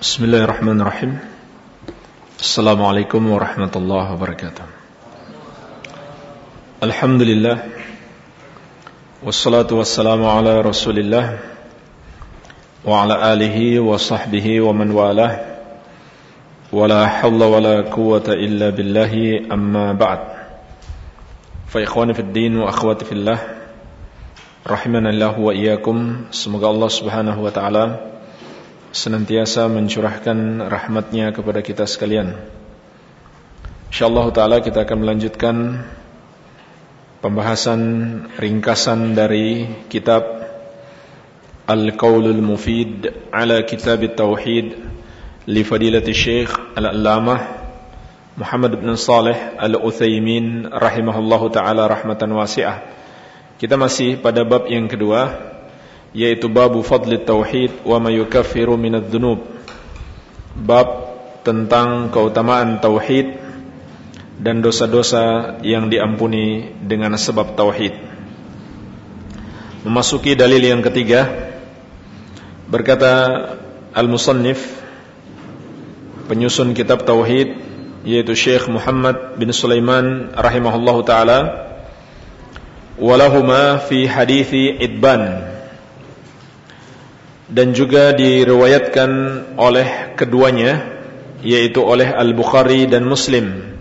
بسم الله الرحمن الرحيم السلام عليكم ورحمة الله وبركاته الحمد لله والصلاة والسلام على رسول الله وعلى آله وصحبه ومن والاه ولا حول ولا قوة إلا بالله أما بعد فإخواني في الدين وأخواتي في الله رحمنا الله وإياكم semoga Subhanahu wa taala senantiasa mencurahkan rahmatnya kepada kita sekalian. InsyaAllah ta'ala kita akan melanjutkan pembahasan ringkasan dari kitab Al-Qawlul Mufid ala Kitab Tauhid li Fadilati Syekh Al-Allamah Muhammad bin Saleh Al-Uthaymin rahimahullahu ta'ala rahmatan wasi'ah. Kita masih pada bab yang kedua yaitu babu fadli tauhid wa ma yukaffiru minadz dzunub. Bab tentang keutamaan tauhid dan dosa-dosa yang diampuni dengan sebab tauhid. Memasuki dalil yang ketiga berkata al-musannif penyusun kitab tauhid yaitu Syekh Muhammad bin Sulaiman rahimahullahu taala walahuma fi hadithi idban dan juga diriwayatkan oleh keduanya yaitu oleh Al-Bukhari dan Muslim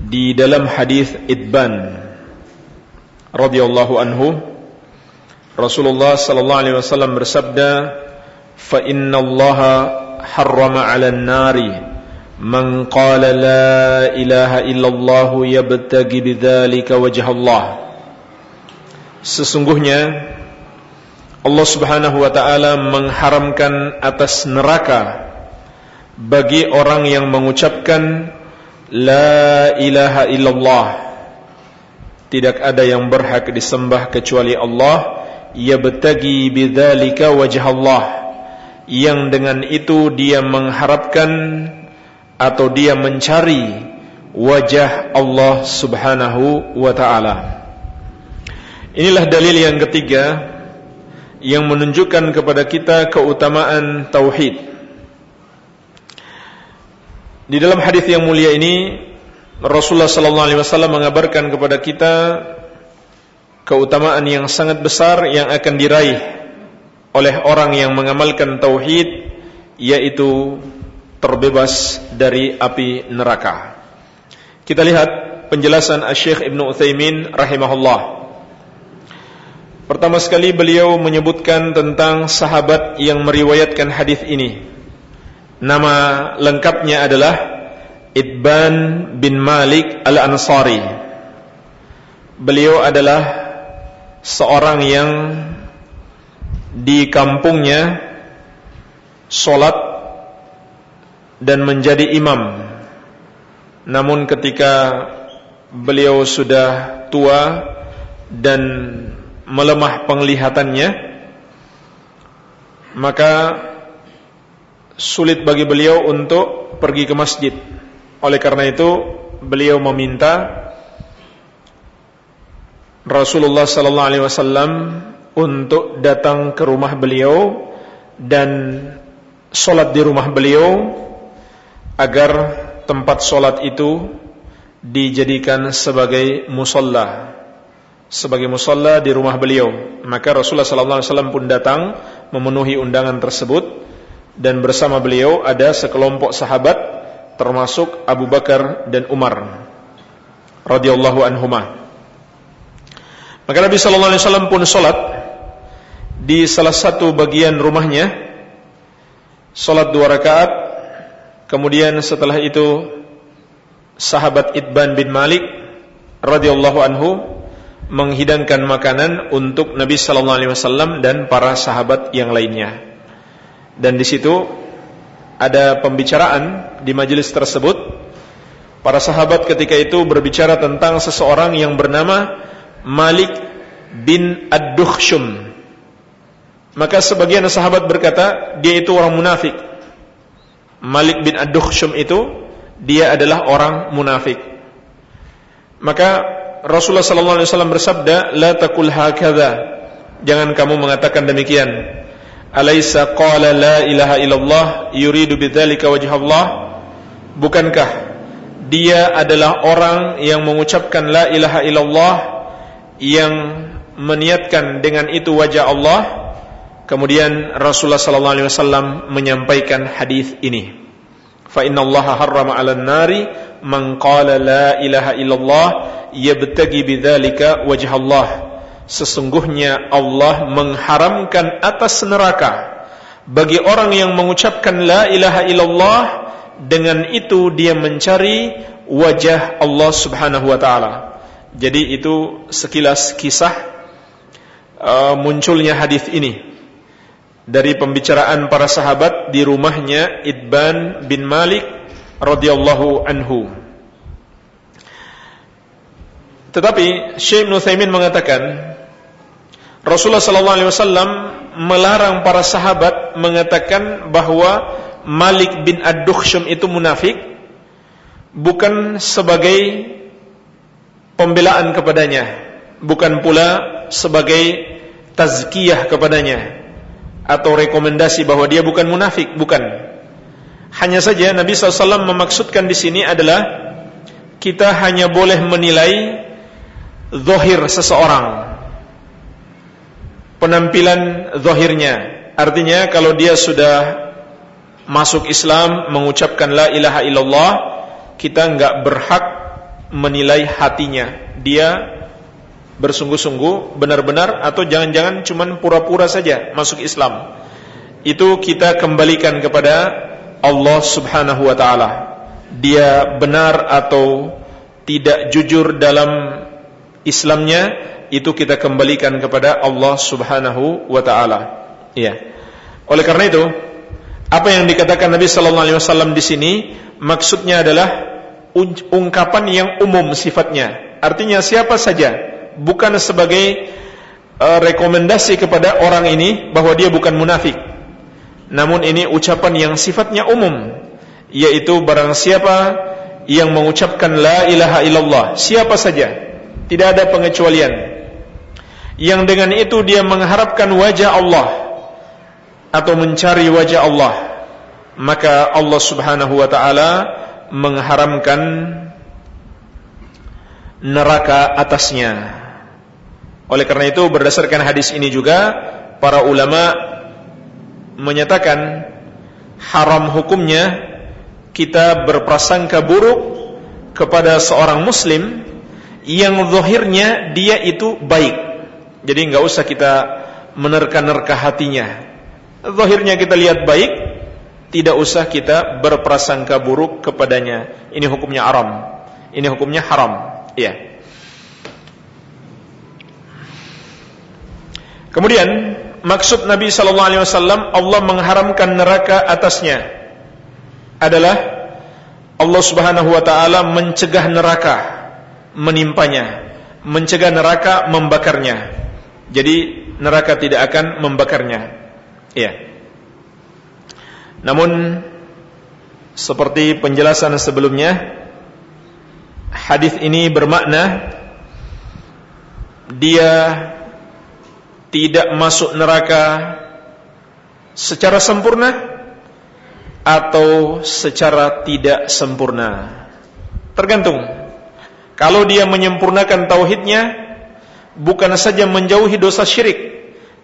di dalam hadis Idban radhiyallahu anhu Rasulullah sallallahu alaihi wasallam bersabda fa innallaha harrama 'alan nari man qala la ilaha illallah yabtagi bidzalika wajha Allah. Sesungguhnya Allah Subhanahu wa taala mengharamkan atas neraka bagi orang yang mengucapkan la ilaha illallah. Tidak ada yang berhak disembah kecuali Allah. Yabtagi bidzalika wajh Allah. Yang dengan itu dia mengharapkan atau dia mencari wajah Allah Subhanahu wa taala. Inilah dalil yang ketiga yang menunjukkan kepada kita keutamaan tauhid. Di dalam hadis yang mulia ini Rasulullah sallallahu alaihi wasallam mengabarkan kepada kita keutamaan yang sangat besar yang akan diraih oleh orang yang mengamalkan tauhid yaitu terbebas dari api neraka. Kita lihat penjelasan Asy-Syaikh Ibnu Utsaimin rahimahullah. Pertama sekali beliau menyebutkan tentang sahabat yang meriwayatkan hadis ini. Nama lengkapnya adalah Ibban bin Malik Al-Ansari. Beliau adalah seorang yang di kampungnya solat dan menjadi imam. Namun ketika beliau sudah tua dan melemah penglihatannya maka sulit bagi beliau untuk pergi ke masjid. Oleh karena itu beliau meminta Rasulullah sallallahu alaihi wasallam untuk datang ke rumah beliau dan solat di rumah beliau agar tempat solat itu dijadikan sebagai musalla sebagai musalla di rumah beliau. Maka Rasulullah wasallam pun datang memenuhi undangan tersebut dan bersama beliau ada sekelompok sahabat termasuk Abu Bakar dan Umar radhiyallahu anhuma. Maka Nabi sallallahu alaihi wasallam pun salat di salah satu bagian rumahnya salat dua rakaat kemudian setelah itu sahabat Idban bin Malik radhiyallahu anhu menghidangkan makanan untuk Nabi sallallahu alaihi wasallam dan para sahabat yang lainnya. Dan di situ ada pembicaraan di majelis tersebut. Para sahabat ketika itu berbicara tentang seseorang yang bernama Malik bin Ad-Dukhshum. Maka sebagian sahabat berkata, dia itu orang munafik. Malik bin Ad-Dukhshum itu dia adalah orang munafik. Maka Rasulullah sallallahu alaihi wasallam bersabda, "La taqul hakadha." Jangan kamu mengatakan demikian. Alaysa qala la ilaha illallah yuridu bidzalika wajh Allah? Bukankah dia adalah orang yang mengucapkan la ilaha illallah yang meniatkan dengan itu wajah Allah? Kemudian Rasulullah sallallahu alaihi wasallam menyampaikan hadis ini. Fa inna Allah harrama 'alan nari man qala la ilaha illallah yabtagi bidzalika wajh Allah. Sesungguhnya Allah mengharamkan atas neraka bagi orang yang mengucapkan la ilaha illallah dengan itu dia mencari wajah Allah Subhanahu wa taala. Jadi itu sekilas kisah uh, munculnya hadis ini dari pembicaraan para sahabat di rumahnya Idban bin Malik radhiyallahu anhu. Tetapi Syekh Ibn mengatakan Rasulullah sallallahu alaihi wasallam melarang para sahabat mengatakan bahwa Malik bin Ad-Dukhshum itu munafik bukan sebagai pembelaan kepadanya, bukan pula sebagai tazkiyah kepadanya atau rekomendasi bahwa dia bukan munafik, bukan. Hanya saja Nabi SAW memaksudkan di sini adalah kita hanya boleh menilai zohir seseorang. Penampilan zohirnya. Artinya kalau dia sudah masuk Islam mengucapkan la ilaha illallah kita enggak berhak menilai hatinya. Dia bersungguh-sungguh benar-benar atau jangan-jangan cuman pura-pura saja masuk Islam. Itu kita kembalikan kepada Allah Subhanahu wa taala. Dia benar atau tidak jujur dalam Islamnya itu kita kembalikan kepada Allah Subhanahu wa taala. Iya. Oleh karena itu, apa yang dikatakan Nabi sallallahu alaihi wasallam di sini maksudnya adalah ungkapan yang umum sifatnya. Artinya siapa saja, bukan sebagai uh, rekomendasi kepada orang ini bahwa dia bukan munafik. Namun ini ucapan yang sifatnya umum, yaitu barang siapa yang mengucapkan la ilaha illallah, siapa saja tidak ada pengecualian. Yang dengan itu dia mengharapkan wajah Allah atau mencari wajah Allah, maka Allah Subhanahu wa taala mengharamkan neraka atasnya. Oleh karena itu berdasarkan hadis ini juga para ulama menyatakan haram hukumnya kita berprasangka buruk kepada seorang muslim yang zahirnya dia itu baik. Jadi nggak usah kita menerka-nerka hatinya. Zahirnya kita lihat baik, tidak usah kita berprasangka buruk kepadanya. Ini hukumnya haram. Ini hukumnya haram. Iya. Kemudian maksud Nabi sallallahu alaihi wasallam Allah mengharamkan neraka atasnya adalah Allah Subhanahu wa taala mencegah neraka menimpanya, mencegah neraka membakarnya. Jadi neraka tidak akan membakarnya. Iya. Namun seperti penjelasan sebelumnya, hadis ini bermakna dia tidak masuk neraka secara sempurna atau secara tidak sempurna. Tergantung kalau dia menyempurnakan tauhidnya, bukan saja menjauhi dosa syirik,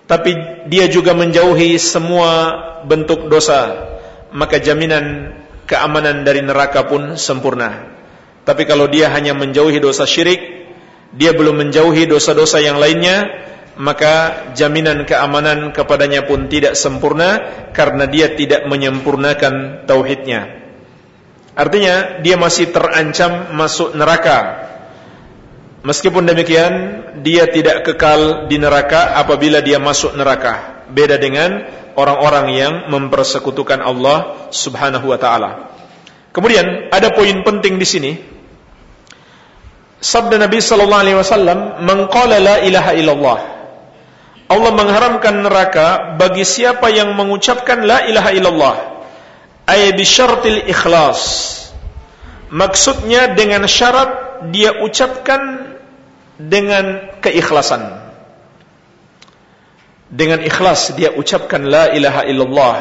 tapi dia juga menjauhi semua bentuk dosa, maka jaminan keamanan dari neraka pun sempurna. Tapi kalau dia hanya menjauhi dosa syirik, dia belum menjauhi dosa-dosa yang lainnya, maka jaminan keamanan kepadanya pun tidak sempurna karena dia tidak menyempurnakan tauhidnya. Artinya dia masih terancam masuk neraka. Meskipun demikian, dia tidak kekal di neraka apabila dia masuk neraka. Beda dengan orang-orang yang mempersekutukan Allah Subhanahu wa taala. Kemudian ada poin penting di sini. Sabda Nabi sallallahu alaihi wasallam, "Man qala la ilaha illallah." Allah mengharamkan neraka bagi siapa yang mengucapkan la ilaha illallah ay bisyartil ikhlas. Maksudnya dengan syarat dia ucapkan dengan keikhlasan. Dengan ikhlas dia ucapkan la ilaha illallah.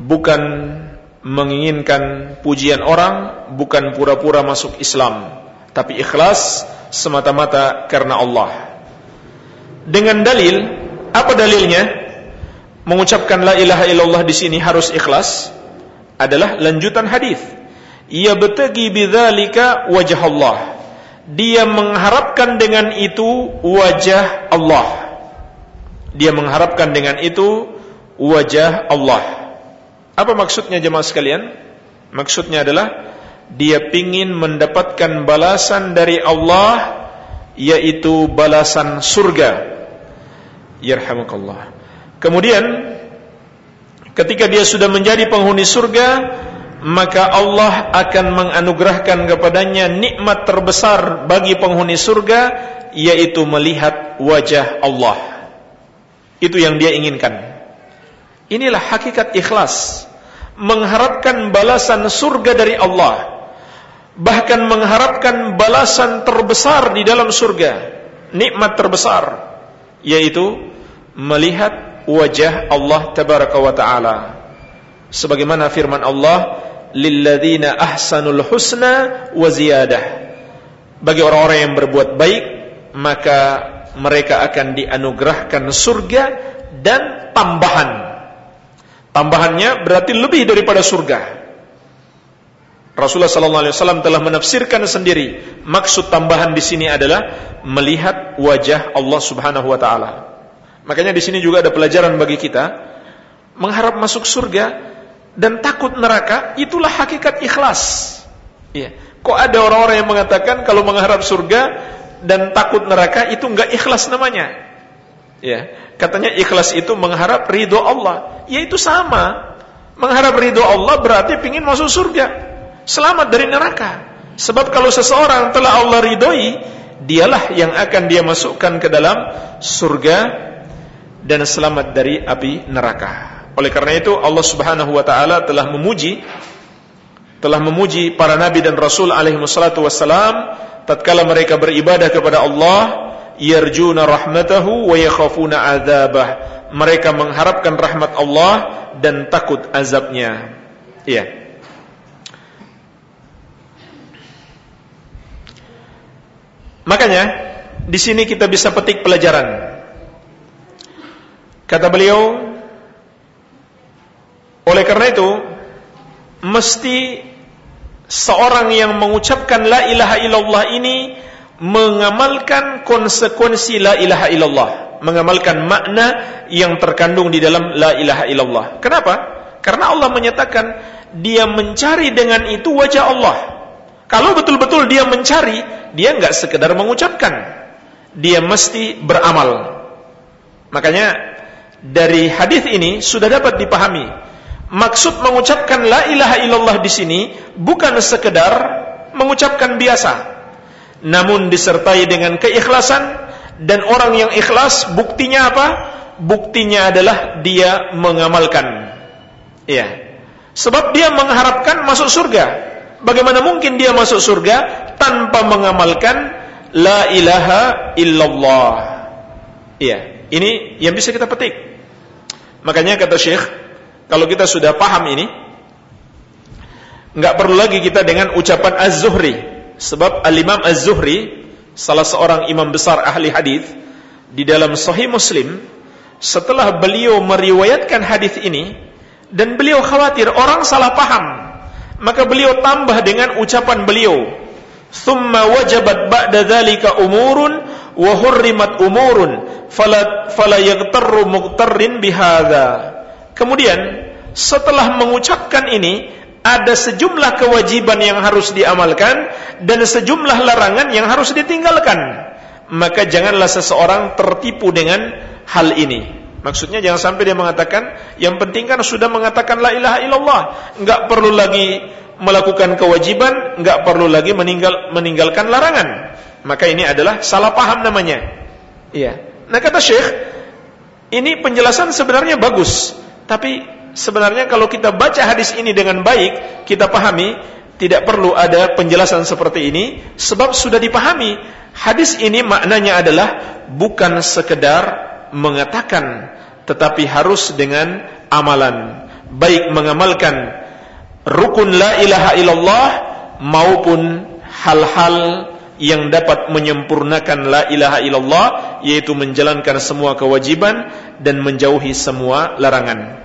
Bukan menginginkan pujian orang bukan pura-pura masuk Islam. Tapi ikhlas semata-mata karena Allah. Dengan dalil apa dalilnya? Mengucapkan la ilaha illallah di sini harus ikhlas adalah lanjutan hadis ia betagi bidzalika wajah Allah dia mengharapkan dengan itu wajah Allah. Dia mengharapkan dengan itu wajah Allah. Apa maksudnya jemaah sekalian? Maksudnya adalah dia ingin mendapatkan balasan dari Allah yaitu balasan surga. Yarhamukallah. Kemudian ketika dia sudah menjadi penghuni surga, maka Allah akan menganugerahkan kepadanya nikmat terbesar bagi penghuni surga yaitu melihat wajah Allah. Itu yang dia inginkan. Inilah hakikat ikhlas. Mengharapkan balasan surga dari Allah. Bahkan mengharapkan balasan terbesar di dalam surga. Nikmat terbesar yaitu melihat wajah Allah tabaraka wa taala. Sebagaimana firman Allah, lilladzina ahsanul husna wa ziyadah. Bagi orang-orang yang berbuat baik, maka mereka akan dianugerahkan surga dan tambahan. Tambahannya berarti lebih daripada surga. Rasulullah sallallahu alaihi wasallam telah menafsirkan sendiri maksud tambahan di sini adalah melihat wajah Allah Subhanahu wa taala. Makanya di sini juga ada pelajaran bagi kita mengharap masuk surga dan takut neraka itulah hakikat ikhlas. Ya. Kok ada orang-orang yang mengatakan kalau mengharap surga dan takut neraka itu enggak ikhlas namanya? Ya, katanya ikhlas itu mengharap ridho Allah. Ya itu sama. Mengharap ridho Allah berarti ingin masuk surga. Selamat dari neraka. Sebab kalau seseorang telah Allah ridhoi, dialah yang akan dia masukkan ke dalam surga dan selamat dari api neraka. Oleh karena itu Allah Subhanahu wa taala telah memuji telah memuji para nabi dan rasul alaihi wassalatu wassalam tatkala mereka beribadah kepada Allah yarjuna rahmatahu wa yakhafuna adzabah mereka mengharapkan rahmat Allah dan takut azabnya iya Makanya di sini kita bisa petik pelajaran. Kata beliau, oleh karena itu, mesti seorang yang mengucapkan la ilaha illallah ini mengamalkan konsekuensi la ilaha illallah, mengamalkan makna yang terkandung di dalam la ilaha illallah. Kenapa? Karena Allah menyatakan dia mencari dengan itu wajah Allah. Kalau betul-betul dia mencari, dia nggak sekedar mengucapkan, dia mesti beramal. Makanya dari hadis ini sudah dapat dipahami Maksud mengucapkan la ilaha illallah di sini bukan sekedar mengucapkan biasa, namun disertai dengan keikhlasan dan orang yang ikhlas buktinya apa? Buktinya adalah dia mengamalkan. Iya. Sebab dia mengharapkan masuk surga. Bagaimana mungkin dia masuk surga tanpa mengamalkan la ilaha illallah? Iya, ini yang bisa kita petik. Makanya kata Syekh kalau kita sudah paham ini, nggak perlu lagi kita dengan ucapan Az-Zuhri. Sebab Al-Imam Az-Zuhri, salah seorang imam besar ahli hadis di dalam Sahih Muslim, setelah beliau meriwayatkan hadis ini dan beliau khawatir orang salah paham, maka beliau tambah dengan ucapan beliau, "Tsumma wajabat ba'da dzalika umurun wa hurrimat fala fala yaghtarru mughtarrin bihadza." Kemudian setelah mengucapkan ini ada sejumlah kewajiban yang harus diamalkan dan sejumlah larangan yang harus ditinggalkan. Maka janganlah seseorang tertipu dengan hal ini. Maksudnya jangan sampai dia mengatakan yang penting kan sudah mengatakan la ilaha illallah, enggak perlu lagi melakukan kewajiban, enggak perlu lagi meninggal meninggalkan larangan. Maka ini adalah salah paham namanya. Iya. Nah kata Syekh, ini penjelasan sebenarnya bagus. Tapi sebenarnya kalau kita baca hadis ini dengan baik, kita pahami tidak perlu ada penjelasan seperti ini sebab sudah dipahami. Hadis ini maknanya adalah bukan sekedar mengatakan tetapi harus dengan amalan baik mengamalkan rukun la ilaha illallah maupun hal-hal yang dapat menyempurnakan la ilaha illallah yaitu menjalankan semua kewajiban dan menjauhi semua larangan.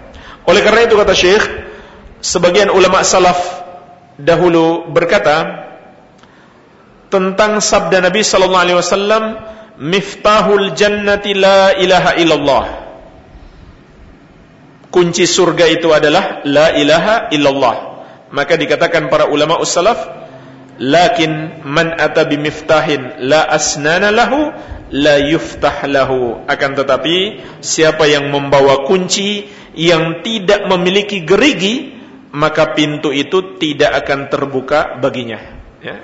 Oleh karena itu kata Syekh, sebagian ulama salaf dahulu berkata tentang sabda Nabi sallallahu alaihi wasallam, "Miftahul jannati la ilaha illallah." Kunci surga itu adalah la ilaha illallah. Maka dikatakan para ulama ussalaf lakin man ata bimiftahin la asnana lahu la yuftah lahu. Akan tetapi siapa yang membawa kunci yang tidak memiliki gerigi maka pintu itu tidak akan terbuka baginya. Ya.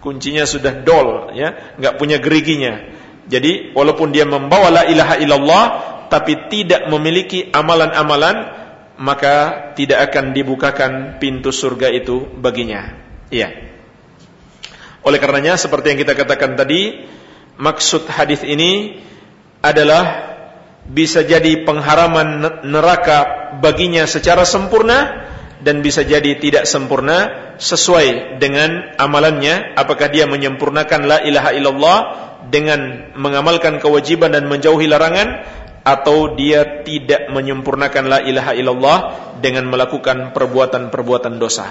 Kuncinya sudah dol ya. Enggak punya geriginya. Jadi walaupun dia membawa la ilaha illallah tapi tidak memiliki amalan-amalan maka tidak akan dibukakan pintu surga itu baginya. Iya oleh karenanya seperti yang kita katakan tadi, maksud hadis ini adalah bisa jadi pengharaman neraka baginya secara sempurna dan bisa jadi tidak sempurna sesuai dengan amalannya apakah dia menyempurnakan la ilaha illallah dengan mengamalkan kewajiban dan menjauhi larangan atau dia tidak menyempurnakan la ilaha illallah dengan melakukan perbuatan-perbuatan dosa.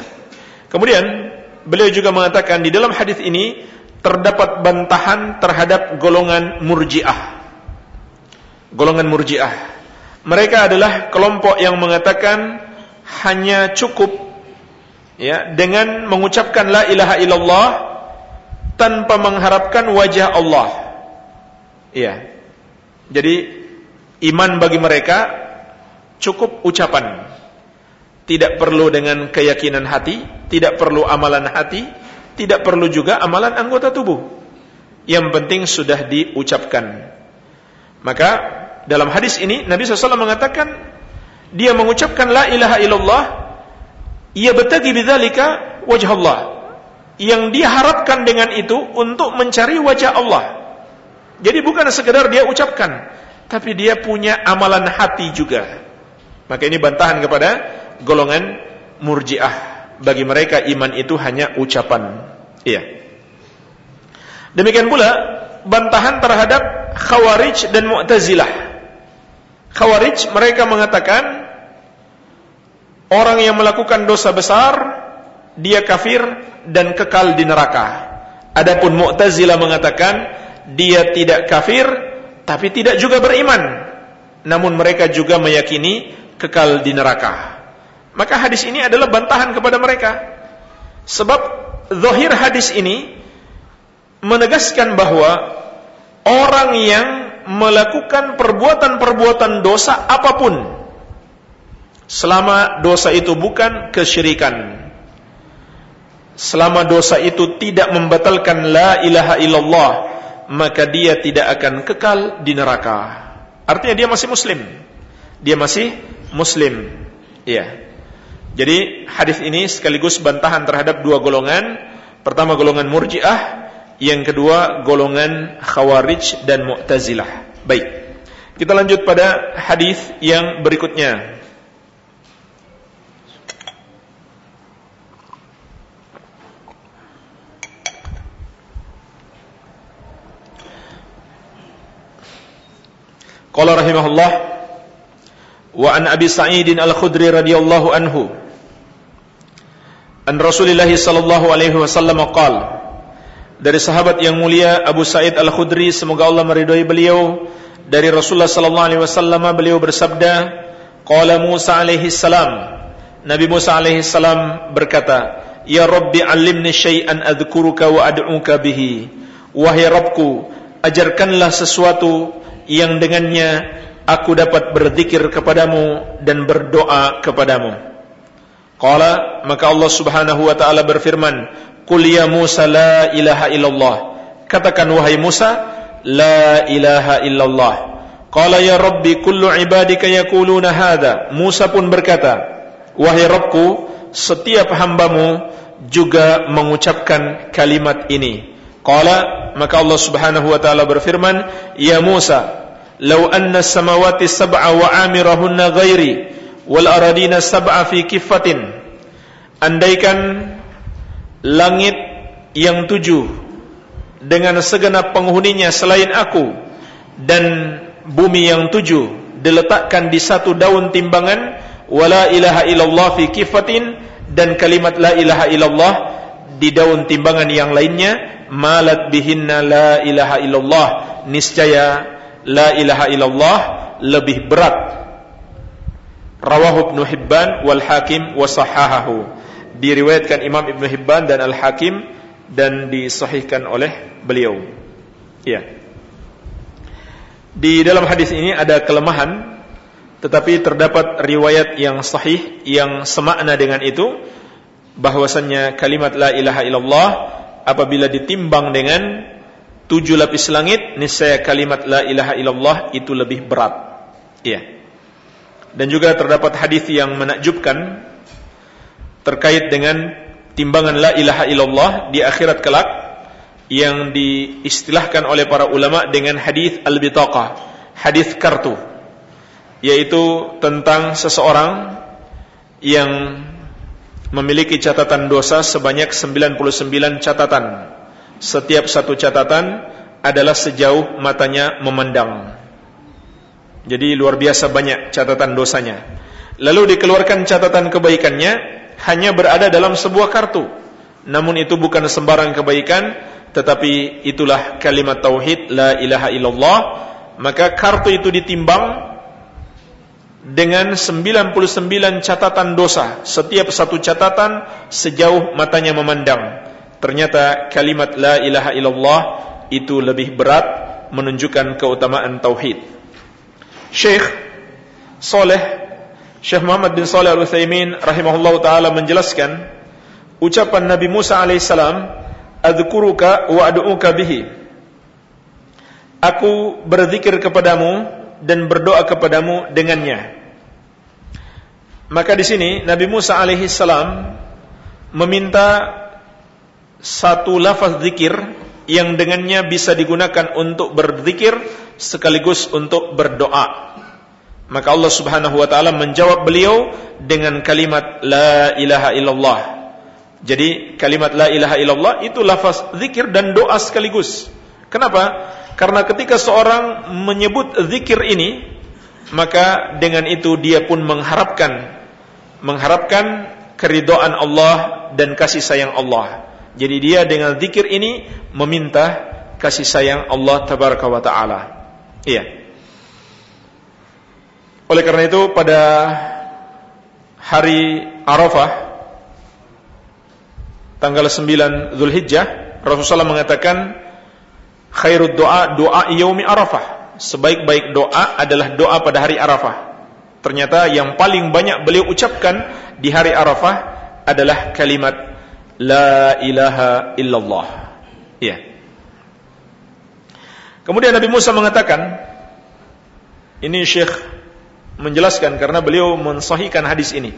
Kemudian beliau juga mengatakan di dalam hadis ini terdapat bantahan terhadap golongan murjiah. Golongan murjiah. Mereka adalah kelompok yang mengatakan hanya cukup ya dengan mengucapkan la ilaha illallah tanpa mengharapkan wajah Allah. Ya. Jadi iman bagi mereka cukup ucapan tidak perlu dengan keyakinan hati, tidak perlu amalan hati, tidak perlu juga amalan anggota tubuh. Yang penting sudah diucapkan. Maka dalam hadis ini Nabi SAW mengatakan dia mengucapkan la ilaha illallah ia bertagi bidzalika wajah Allah yang dia harapkan dengan itu untuk mencari wajah Allah. Jadi bukan sekedar dia ucapkan, tapi dia punya amalan hati juga. Maka ini bantahan kepada golongan murjiah. Bagi mereka iman itu hanya ucapan. Iya. Demikian pula bantahan terhadap Khawarij dan Mu'tazilah. Khawarij mereka mengatakan orang yang melakukan dosa besar dia kafir dan kekal di neraka. Adapun Mu'tazilah mengatakan dia tidak kafir tapi tidak juga beriman. Namun mereka juga meyakini kekal di neraka. Maka hadis ini adalah bantahan kepada mereka. Sebab zahir hadis ini menegaskan bahwa orang yang melakukan perbuatan-perbuatan dosa apa pun selama dosa itu bukan kesyirikan selama dosa itu tidak membatalkan la ilaha illallah maka dia tidak akan kekal di neraka. Artinya dia masih muslim. Dia masih muslim. Iya jadi hadis ini sekaligus bantahan terhadap dua golongan. Pertama golongan Murji'ah, yang kedua golongan Khawarij dan Mu'tazilah. Baik. Kita lanjut pada hadis yang berikutnya. Qala rahimahullah wa an Abi Sa'id Al-Khudri radhiyallahu anhu An Rasulullah sallallahu alaihi wasallam qaal dari sahabat yang mulia Abu Sa'id Al-Khudri semoga Allah meridhai beliau. Dari Rasulullah sallallahu alaihi wasallam beliau bersabda qala Musa alaihi salam. Nabi Musa alaihi salam berkata ya rabbi allimni syai'an adhkuruka wa ad'uka bihi. Wahai Rabbku ajarkanlah sesuatu yang dengannya aku dapat berzikir kepadamu dan berdoa kepadamu Qala maka Allah Subhanahu wa taala berfirman, "Qul ya Musa la ilaha illallah." Katakan wahai Musa, la ilaha illallah. Qala ya Rabbi kullu ibadika yaquluna hadha. Musa pun berkata, "Wahai Rabbku, setiap hambamu juga mengucapkan kalimat ini." Qala maka Allah Subhanahu wa taala berfirman, "Ya Musa, law anna samawati sab'a wa amirahunna ghairi wal aradina sab'a fi kiffatin. Andaikan langit yang tujuh dengan segenap penghuninya selain aku dan bumi yang tujuh diletakkan di satu daun timbangan wala ilaha illallah fi kifatin dan kalimat la ilaha illallah di daun timbangan yang lainnya malat bihinna la ilaha illallah. Niscaya la ilaha illallah lebih berat rawahu ibnu hibban wal hakim wa sahahahu diriwayatkan imam ibnu hibban dan al hakim dan disahihkan oleh beliau ya di dalam hadis ini ada kelemahan tetapi terdapat riwayat yang sahih yang semakna dengan itu bahwasannya kalimat la ilaha illallah apabila ditimbang dengan tujuh lapis langit, niscaya kalimat la ilaha illallah itu lebih berat. Iya. Dan juga terdapat hadis yang menakjubkan terkait dengan timbangan la ilaha illallah di akhirat kelak yang diistilahkan oleh para ulama dengan hadis al-bitaqah, hadis kartu, yaitu tentang seseorang yang memiliki catatan dosa sebanyak 99 catatan setiap satu catatan adalah sejauh matanya memandang. Jadi luar biasa banyak catatan dosanya. Lalu dikeluarkan catatan kebaikannya hanya berada dalam sebuah kartu. Namun itu bukan sembarang kebaikan, tetapi itulah kalimat tauhid la ilaha illallah. Maka kartu itu ditimbang dengan 99 catatan dosa. Setiap satu catatan sejauh matanya memandang ternyata kalimat la ilaha illallah itu lebih berat menunjukkan keutamaan tauhid. Syekh Saleh Syekh Muhammad bin Saleh Al-Utsaimin rahimahullah taala menjelaskan ucapan Nabi Musa alaihissalam, "Adzkuruka wa ad'uka bihi." Aku berzikir kepadamu dan berdoa kepadamu dengannya. Maka di sini Nabi Musa alaihissalam meminta satu lafaz zikir yang dengannya bisa digunakan untuk berzikir sekaligus untuk berdoa. Maka Allah Subhanahu wa taala menjawab beliau dengan kalimat la ilaha illallah. Jadi kalimat la ilaha illallah itu lafaz zikir dan doa sekaligus. Kenapa? Karena ketika seorang menyebut zikir ini, maka dengan itu dia pun mengharapkan mengharapkan keridhaan Allah dan kasih sayang Allah. Jadi dia dengan zikir ini meminta kasih sayang Allah tabaraka wa taala. Iya. Oleh karena itu pada hari Arafah tanggal 9 Zulhijjah Rasulullah mengatakan khairud doa doa yaumi Arafah. Sebaik-baik doa adalah doa pada hari Arafah. Ternyata yang paling banyak beliau ucapkan di hari Arafah adalah kalimat La ilaha illallah. Ya. Kemudian Nabi Musa mengatakan, ini Syekh menjelaskan karena beliau mensahihkan hadis ini.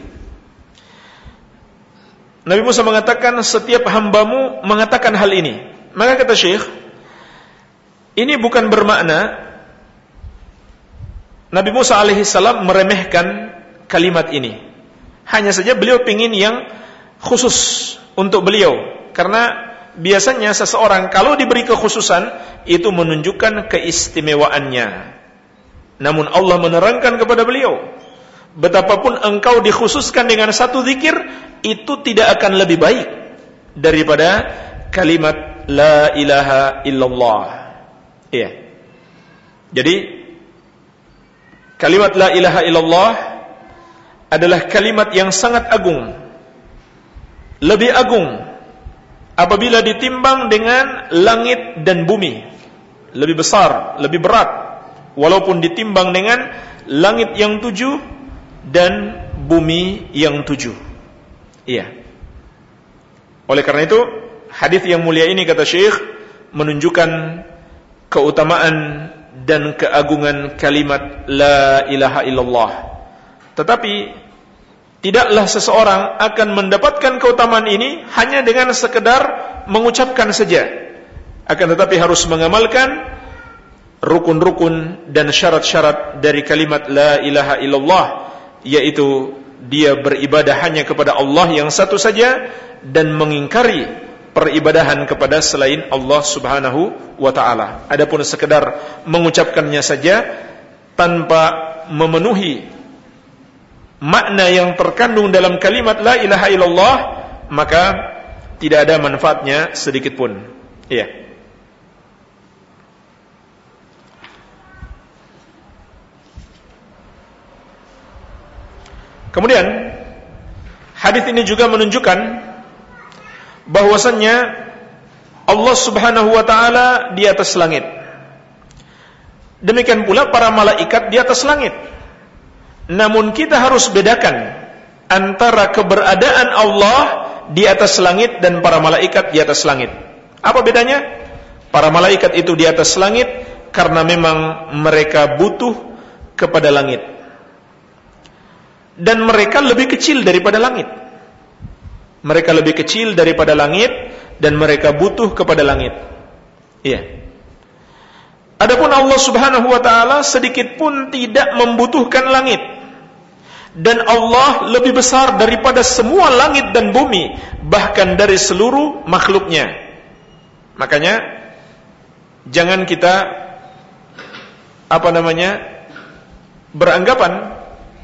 Nabi Musa mengatakan setiap hambamu mengatakan hal ini. Maka kata Syekh, ini bukan bermakna Nabi Musa alaihi salam meremehkan kalimat ini. Hanya saja beliau ingin yang khusus untuk beliau karena biasanya seseorang kalau diberi kekhususan itu menunjukkan keistimewaannya. Namun Allah menerangkan kepada beliau, betapapun engkau dikhususkan dengan satu zikir itu tidak akan lebih baik daripada kalimat la ilaha illallah. Iya. Jadi kalimat la ilaha illallah adalah kalimat yang sangat agung lebih agung apabila ditimbang dengan langit dan bumi. Lebih besar, lebih berat walaupun ditimbang dengan langit yang tujuh dan bumi yang tujuh. Iya. Oleh karena itu, hadis yang mulia ini kata Syekh menunjukkan keutamaan dan keagungan kalimat la ilaha illallah. Tetapi Tidaklah seseorang akan mendapatkan keutamaan ini hanya dengan sekedar mengucapkan saja. Akan tetapi harus mengamalkan rukun-rukun dan syarat-syarat dari kalimat la ilaha illallah yaitu dia beribadah hanya kepada Allah yang satu saja dan mengingkari peribadahan kepada selain Allah Subhanahu wa taala. Adapun sekedar mengucapkannya saja tanpa memenuhi makna yang terkandung dalam kalimat la ilaha illallah maka tidak ada manfaatnya sedikit pun. Iya. Kemudian hadis ini juga menunjukkan bahwasannya Allah Subhanahu wa taala di atas langit. Demikian pula para malaikat di atas langit. Namun kita harus bedakan antara keberadaan Allah di atas langit dan para malaikat di atas langit. Apa bedanya? Para malaikat itu di atas langit karena memang mereka butuh kepada langit dan mereka lebih kecil daripada langit. Mereka lebih kecil daripada langit dan mereka butuh kepada langit. Iya. Adapun Allah Subhanahu wa taala sedikit pun tidak membutuhkan langit. Dan Allah lebih besar daripada semua langit dan bumi, bahkan dari seluruh makhluknya. Makanya jangan kita apa namanya beranggapan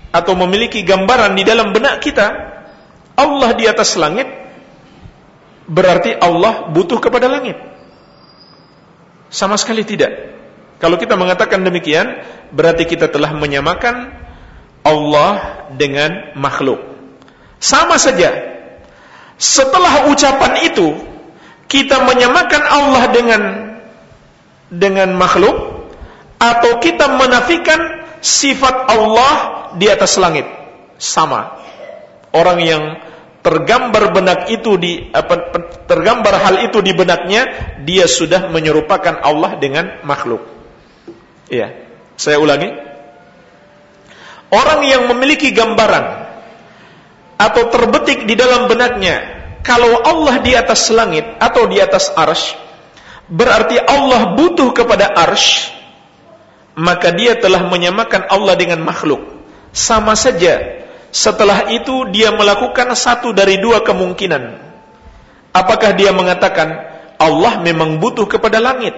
atau memiliki gambaran di dalam benak kita Allah di atas langit berarti Allah butuh kepada langit sama sekali tidak kalau kita mengatakan demikian berarti kita telah menyamakan Allah dengan makhluk. Sama saja setelah ucapan itu kita menyamakan Allah dengan dengan makhluk atau kita menafikan sifat Allah di atas langit. Sama. Orang yang tergambar benak itu di apa tergambar hal itu di benaknya dia sudah menyerupakan Allah dengan makhluk. Iya. Saya ulangi orang yang memiliki gambaran atau terbetik di dalam benaknya kalau Allah di atas langit atau di atas arsh berarti Allah butuh kepada arsh maka dia telah menyamakan Allah dengan makhluk. Sama saja, setelah itu dia melakukan satu dari dua kemungkinan. Apakah dia mengatakan Allah memang butuh kepada langit?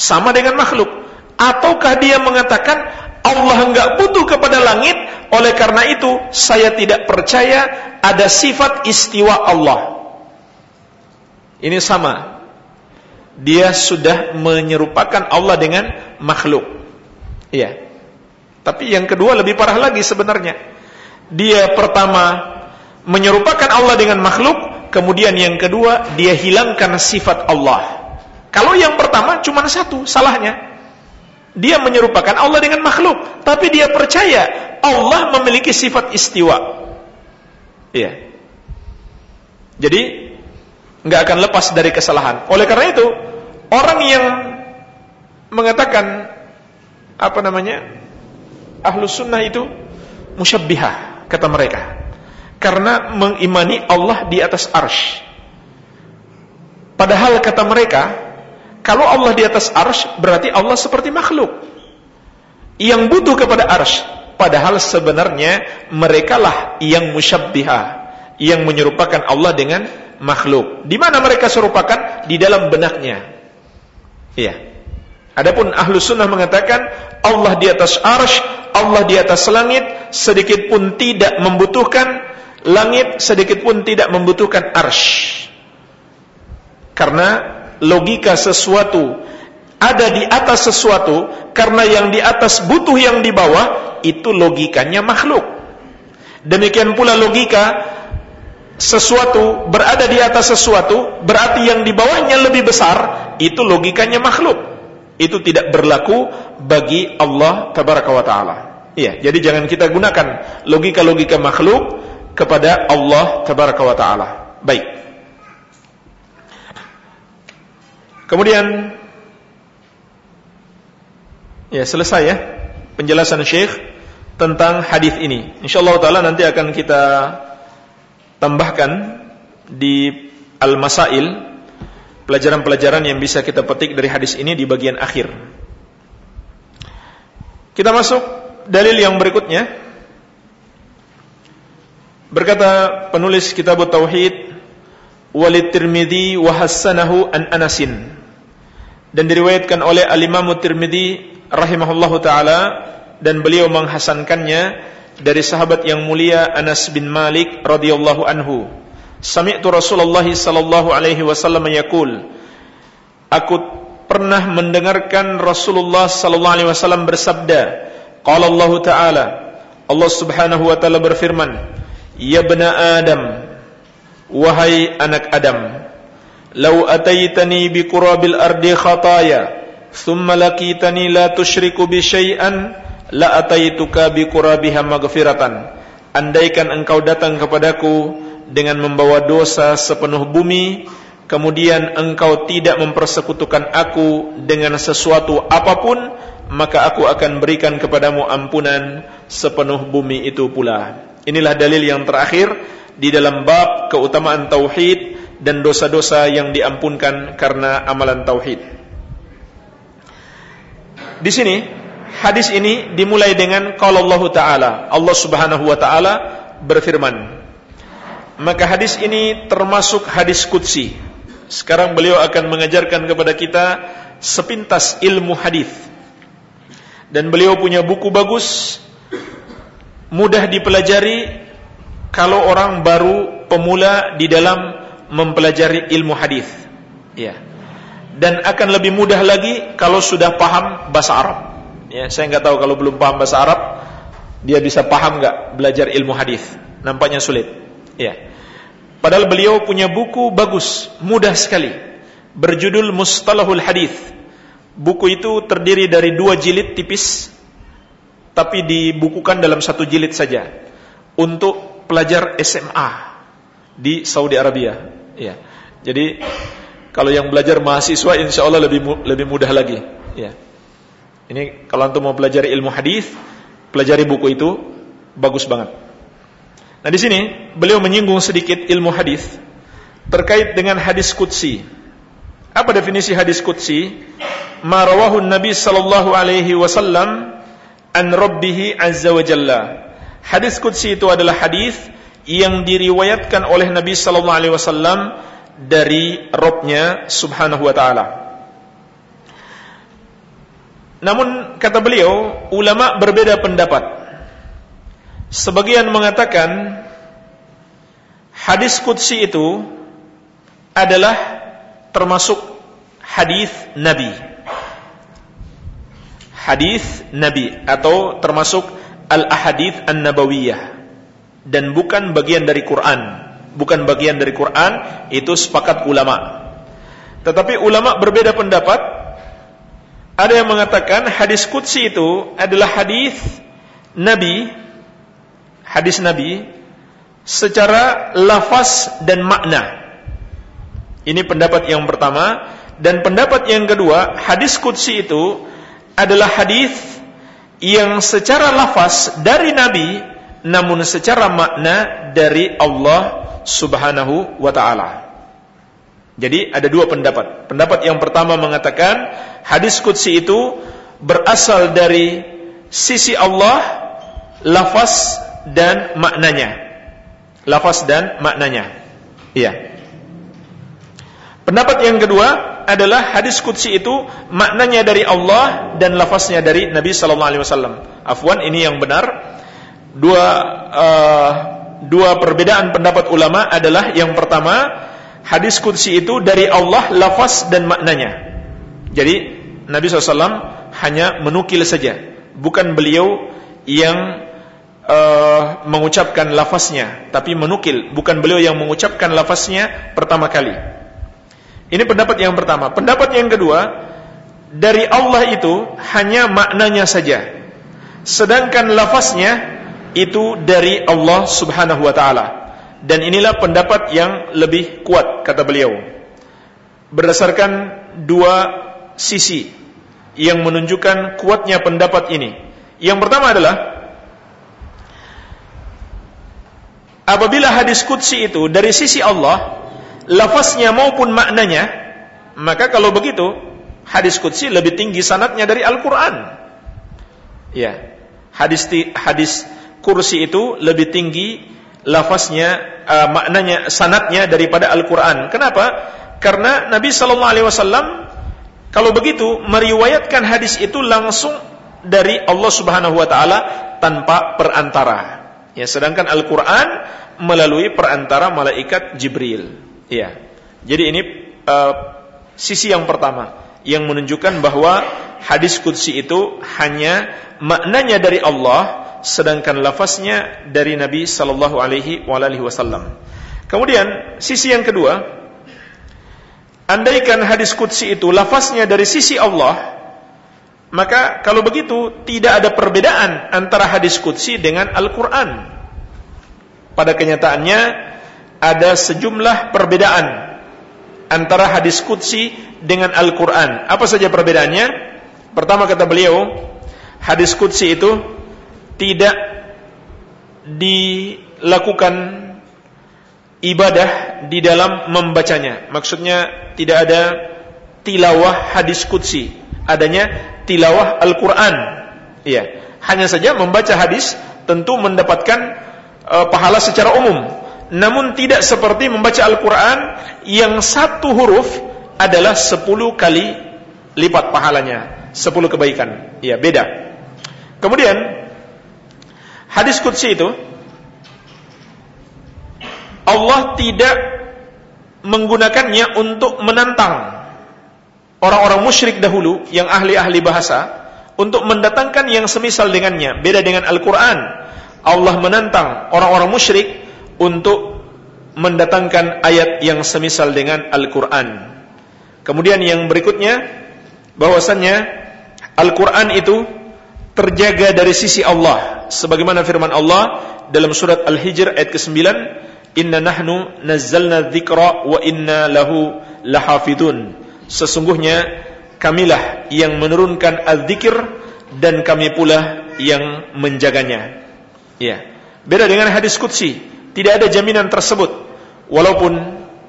Sama dengan makhluk. Ataukah dia mengatakan Allah enggak butuh kepada langit, oleh karena itu saya tidak percaya ada sifat istiwa Allah. Ini sama dia sudah menyerupakan Allah dengan makhluk. Iya. Tapi yang kedua lebih parah lagi sebenarnya. Dia pertama menyerupakan Allah dengan makhluk, kemudian yang kedua dia hilangkan sifat Allah. Kalau yang pertama cuma satu salahnya. Dia menyerupakan Allah dengan makhluk, tapi dia percaya Allah memiliki sifat istiwa. Iya. Jadi nggak akan lepas dari kesalahan. Oleh karena itu, orang yang mengatakan apa namanya ahlus sunnah itu musyabbihah kata mereka karena mengimani Allah di atas arsh padahal kata mereka kalau Allah di atas arsh berarti Allah seperti makhluk. Yang butuh kepada arsh. Padahal sebenarnya merekalah yang musyabbihah. Yang menyerupakan Allah dengan makhluk. Di mana mereka serupakan? Di dalam benaknya. Iya. Adapun ahlu sunnah mengatakan Allah di atas arsh, Allah di atas langit, sedikit pun tidak membutuhkan langit, sedikit pun tidak membutuhkan arsh. Karena logika sesuatu ada di atas sesuatu, karena yang di atas butuh yang di bawah, itu logikanya makhluk. Demikian pula logika sesuatu berada di atas sesuatu berarti yang di bawahnya lebih besar itu logikanya makhluk. Itu tidak berlaku bagi Allah tabaraka wa taala. Iya jadi jangan kita gunakan logika-logika makhluk kepada Allah tabaraka wa taala. Baik kemudian ya selesai ya penjelasan Syekh tentang hadis ini. Insyaallah taala nanti akan kita tambahkan di al-masail pelajaran-pelajaran yang bisa kita petik dari hadis ini di bagian akhir. Kita masuk dalil yang berikutnya. Berkata penulis kitab Tauhid Walid Tirmidzi wa hassanahu an Anasin dan diriwayatkan oleh Al-Imam Tirmidzi rahimahullahu taala dan beliau menghasankannya dari sahabat yang mulia Anas bin Malik radhiyallahu anhu. Sami'tu Rasulullah sallallahu alaihi wasallam yaqul Aku pernah mendengarkan Rasulullah sallallahu alaihi wasallam bersabda, qala Allah taala, Allah Subhanahu wa taala berfirman, "Ya bani Adam, wahai anak Adam, law ataitani bi qurabil ardi khataya, thumma laqitani la tusyriku bi syai'an, la ataituka bi qurabiha maghfiratan." Andaikan engkau datang kepadaku dengan membawa dosa sepenuh bumi, kemudian engkau tidak mempersekutukan aku dengan sesuatu apa pun, maka aku akan berikan kepadamu ampunan sepenuh bumi itu pula. Inilah dalil yang terakhir di dalam bab keutamaan tauhid dan dosa-dosa yang diampunkan karena amalan tauhid. Di sini hadis ini dimulai dengan kalau Allah taala, Allah Subhanahu wa taala berfirman. Maka hadis ini termasuk hadis qudsi sekarang beliau akan mengajarkan kepada kita sepintas ilmu hadis. Dan beliau punya buku bagus, mudah dipelajari kalau orang baru pemula di dalam mempelajari ilmu hadis. Ya. Dan akan lebih mudah lagi kalau sudah paham bahasa Arab. Ya, saya nggak tahu kalau belum paham bahasa Arab, dia bisa paham nggak belajar ilmu hadis? Nampaknya sulit. Ya. Padahal beliau punya buku bagus, mudah sekali. Berjudul Mustalahul Hadis. Buku itu terdiri dari dua jilid tipis, tapi dibukukan dalam satu jilid saja untuk pelajar SMA di Saudi Arabia. Ya. Jadi kalau yang belajar mahasiswa, insya Allah lebih lebih mudah lagi. Ya. Ini kalau antum mau pelajari ilmu hadis, pelajari buku itu bagus banget. Nah di sini beliau menyinggung sedikit ilmu hadis terkait dengan hadis qudsi. Apa definisi hadis qudsi? Ma Nabi sallallahu alaihi wasallam an rabbih azza wa jalla. Hadis qudsi itu adalah hadis yang diriwayatkan oleh Nabi sallallahu alaihi wasallam dari Rabbnya subhanahu wa taala. Namun kata beliau, ulama berbeda pendapat Sebagian mengatakan hadis qudsi itu adalah termasuk hadis Nabi. Hadis Nabi atau termasuk al-ahadits an-nabawiyah dan bukan bagian dari Quran. Bukan bagian dari Quran, itu sepakat ulama. Tetapi ulama berbeda pendapat. Ada yang mengatakan hadis qudsi itu adalah hadis Nabi hadis Nabi secara lafaz dan makna. Ini pendapat yang pertama dan pendapat yang kedua, hadis qudsi itu adalah hadis yang secara lafaz dari Nabi namun secara makna dari Allah Subhanahu wa taala. Jadi ada dua pendapat. Pendapat yang pertama mengatakan hadis qudsi itu berasal dari sisi Allah lafaz dan maknanya. Lafaz dan maknanya. Iya. Pendapat yang kedua adalah hadis qudsi itu maknanya dari Allah dan lafaznya dari Nabi sallallahu alaihi wasallam. Afwan ini yang benar. Dua uh, dua perbedaan pendapat ulama adalah yang pertama hadis qudsi itu dari Allah lafaz dan maknanya. Jadi Nabi SAW hanya menukil saja, bukan beliau yang uh, mengucapkan lafaznya, tapi menukil, bukan beliau yang mengucapkan lafaznya pertama kali. Ini pendapat yang pertama. Pendapat yang kedua, dari Allah itu hanya maknanya saja. Sedangkan lafaznya itu dari Allah Subhanahu wa taala. Dan inilah pendapat yang lebih kuat kata beliau. Berdasarkan dua sisi yang menunjukkan kuatnya pendapat ini. Yang pertama adalah apabila hadis qudsi itu dari sisi Allah lafaznya maupun maknanya maka kalau begitu hadis qudsi lebih tinggi sanatnya dari Al-Qur'an Ya. Hadis hadis kursi itu lebih tinggi lafaznya uh, maknanya sanatnya daripada Al-Qur'an. Kenapa? Karena Nabi sallallahu alaihi wasallam kalau begitu meriwayatkan hadis itu langsung dari Allah Subhanahu wa taala tanpa perantara. Ya, sedangkan Al-Qur'an melalui perantara malaikat Jibril. Ya. Jadi ini uh, sisi yang pertama yang menunjukkan bahwa hadis qudsi itu hanya maknanya dari Allah sedangkan lafaznya dari Nabi sallallahu alaihi wasallam. Kemudian sisi yang kedua, andaikan hadis qudsi itu lafaznya dari sisi Allah, maka kalau begitu tidak ada perbedaan antara hadis qudsi dengan Al-Qur'an. Pada kenyataannya ada sejumlah perbedaan antara hadis qudsi dengan Al-Qur'an. Apa saja perbedaannya? Pertama kata beliau, hadis qudsi itu tidak dilakukan ibadah di dalam membacanya. Maksudnya tidak ada tilawah hadis qudsi, adanya tilawah Al-Qur'an. Iya, hanya saja membaca hadis tentu mendapatkan uh, pahala secara umum. Namun tidak seperti membaca Al-Qur'an yang satu huruf adalah sepuluh kali lipat pahalanya, sepuluh kebaikan. Iya, beda. Kemudian hadis qudsi itu Allah tidak menggunakannya untuk menantang orang-orang musyrik dahulu yang ahli-ahli bahasa untuk mendatangkan yang semisal dengannya. Beda dengan Al-Qur'an. Allah menantang orang-orang musyrik untuk mendatangkan ayat yang semisal dengan Al-Qur'an. Kemudian yang berikutnya bahwasannya Al-Qur'an itu terjaga dari sisi Allah sebagaimana firman Allah dalam surat Al-Hijr ayat ke-9 Inna nahnu nazzalna dzikra wa inna lahu lahafidun sesungguhnya kamilah yang menurunkan az-zikir dan kami pula yang menjaganya. Ya. Beda dengan hadis qudsi, tidak ada jaminan tersebut. Walaupun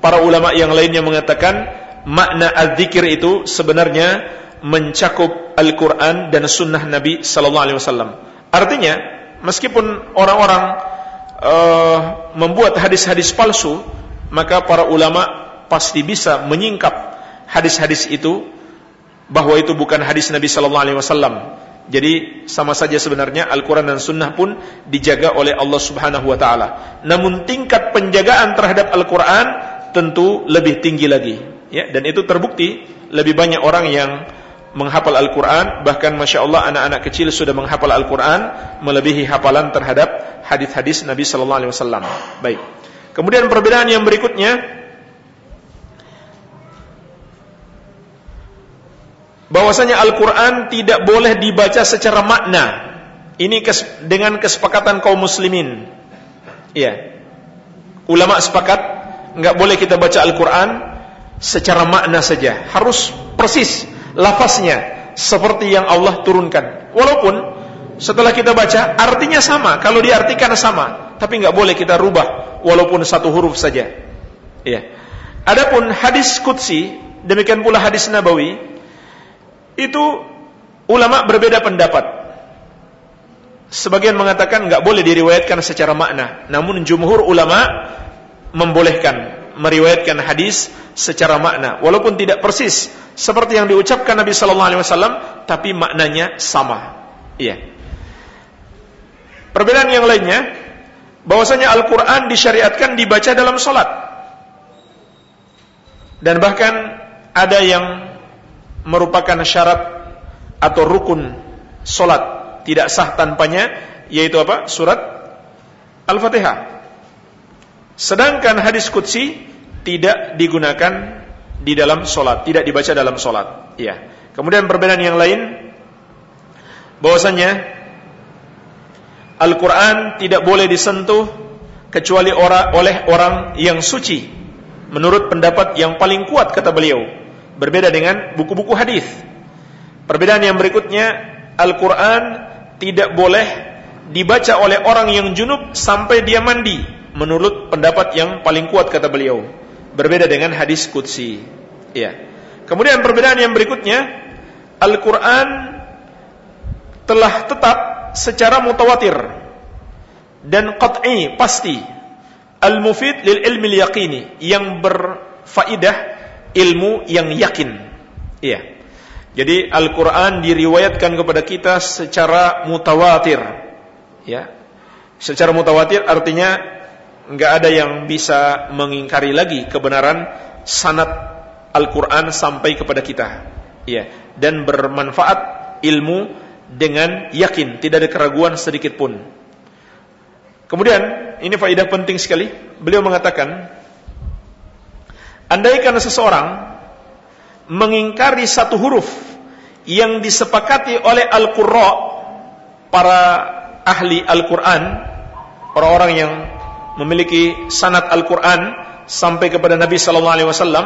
para ulama yang lainnya mengatakan makna az-zikir itu sebenarnya mencakup Al-Qur'an dan sunnah Nabi sallallahu alaihi wasallam. Artinya, meskipun orang-orang uh, membuat hadis-hadis palsu, maka para ulama pasti bisa menyingkap hadis-hadis itu bahwa itu bukan hadis Nabi sallallahu alaihi wasallam. Jadi sama saja sebenarnya Al-Qur'an dan Sunnah pun dijaga oleh Allah Subhanahu wa taala. Namun tingkat penjagaan terhadap Al-Qur'an tentu lebih tinggi lagi, ya. Dan itu terbukti lebih banyak orang yang menghafal Al-Qur'an, bahkan masya Allah anak-anak kecil sudah menghafal Al-Qur'an melebihi hafalan terhadap hadis-hadis Nabi sallallahu alaihi wasallam. Baik. Kemudian perbedaan yang berikutnya bahwasanya Al-Quran tidak boleh dibaca secara makna. Ini kes, dengan kesepakatan kaum muslimin. Iya. Ulama sepakat nggak boleh kita baca Al-Quran secara makna saja. Harus persis lafaznya seperti yang Allah turunkan. Walaupun setelah kita baca artinya sama. Kalau diartikan sama, tapi nggak boleh kita rubah walaupun satu huruf saja. Iya. Adapun hadis qudsi, demikian pula hadis nabawi, itu ulama berbeda pendapat. Sebagian mengatakan nggak boleh diriwayatkan secara makna, namun jumhur ulama membolehkan meriwayatkan hadis secara makna, walaupun tidak persis seperti yang diucapkan Nabi Sallallahu Alaihi Wasallam, tapi maknanya sama. Iya. Perbedaan yang lainnya, bahwasanya Al-Quran disyariatkan dibaca dalam solat, dan bahkan ada yang merupakan syarat atau rukun solat tidak sah tanpanya yaitu apa surat al-fatihah sedangkan hadis qudsi tidak digunakan di dalam solat tidak dibaca dalam solat ya kemudian perbedaan yang lain bahwasanya Al-Quran tidak boleh disentuh kecuali orang, oleh orang yang suci menurut pendapat yang paling kuat kata beliau Berbeda dengan buku-buku hadis. Perbedaan yang berikutnya, Al-Quran tidak boleh dibaca oleh orang yang junub sampai dia mandi. Menurut pendapat yang paling kuat kata beliau. Berbeda dengan hadis Qudsi. Ya. Kemudian perbedaan yang berikutnya, Al-Quran telah tetap secara mutawatir dan qat'i pasti al-mufid lil ilmi yaqini yang berfaidah ilmu yang yakin. Iya. Jadi Al-Qur'an diriwayatkan kepada kita secara mutawatir. Ya. Secara mutawatir artinya enggak ada yang bisa mengingkari lagi kebenaran sanad Al-Qur'an sampai kepada kita. Iya, dan bermanfaat ilmu dengan yakin, tidak ada keraguan sedikit pun. Kemudian, ini faedah penting sekali. Beliau mengatakan, andaikan seseorang mengingkari satu huruf yang disepakati oleh Al-Qurra, para ahli Al-Quran, orang-orang yang memiliki sanat Al-Quran sampai kepada Nabi Sallallahu Alaihi Wasallam,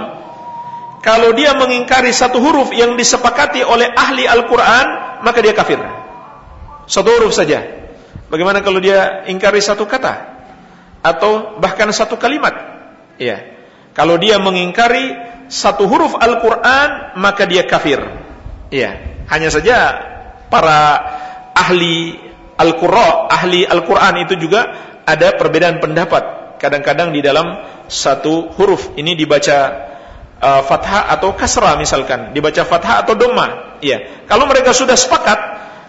kalau dia mengingkari satu huruf yang disepakati oleh ahli Al-Quran, maka dia kafir. Satu huruf saja. Bagaimana kalau dia ingkari satu kata? Atau bahkan satu kalimat? Iya. Kalau dia mengingkari satu huruf Al-Quran, maka dia kafir. Iya. Hanya saja para ahli Al-Qurra, ahli Al-Quran itu juga ada perbedaan pendapat. Kadang-kadang di dalam satu huruf ini dibaca uh, fathah atau kasrah misalkan, dibaca fathah atau dhamma. Iya. Kalau mereka sudah sepakat,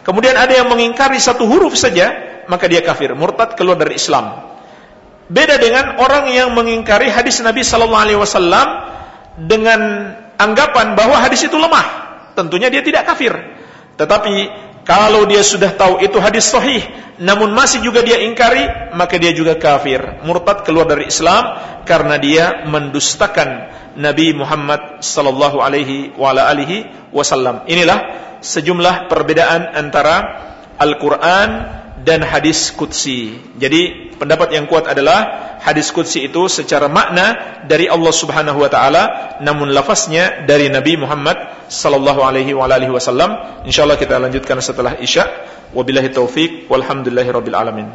kemudian ada yang mengingkari satu huruf saja, maka dia kafir, murtad keluar dari Islam. Beda dengan orang yang mengingkari hadis Nabi sallallahu alaihi wasallam dengan anggapan bahwa hadis itu lemah. Tentunya dia tidak kafir. Tetapi kalau dia sudah tahu itu hadis sahih, namun masih juga dia ingkari, maka dia juga kafir, murtad keluar dari Islam karena dia mendustakan Nabi Muhammad sallallahu alaihi wa alihi wasallam. Inilah sejumlah perbedaan antara Al-Qur'an dan hadis qudsi. Jadi pendapat yang kuat adalah hadis qudsi itu secara makna dari Allah Subhanahu wa taala namun lafaznya dari Nabi Muhammad sallallahu alaihi wa alihi wasallam. Insyaallah kita lanjutkan setelah Isya. Wabillahi taufik walhamdulillahi rabbil alamin.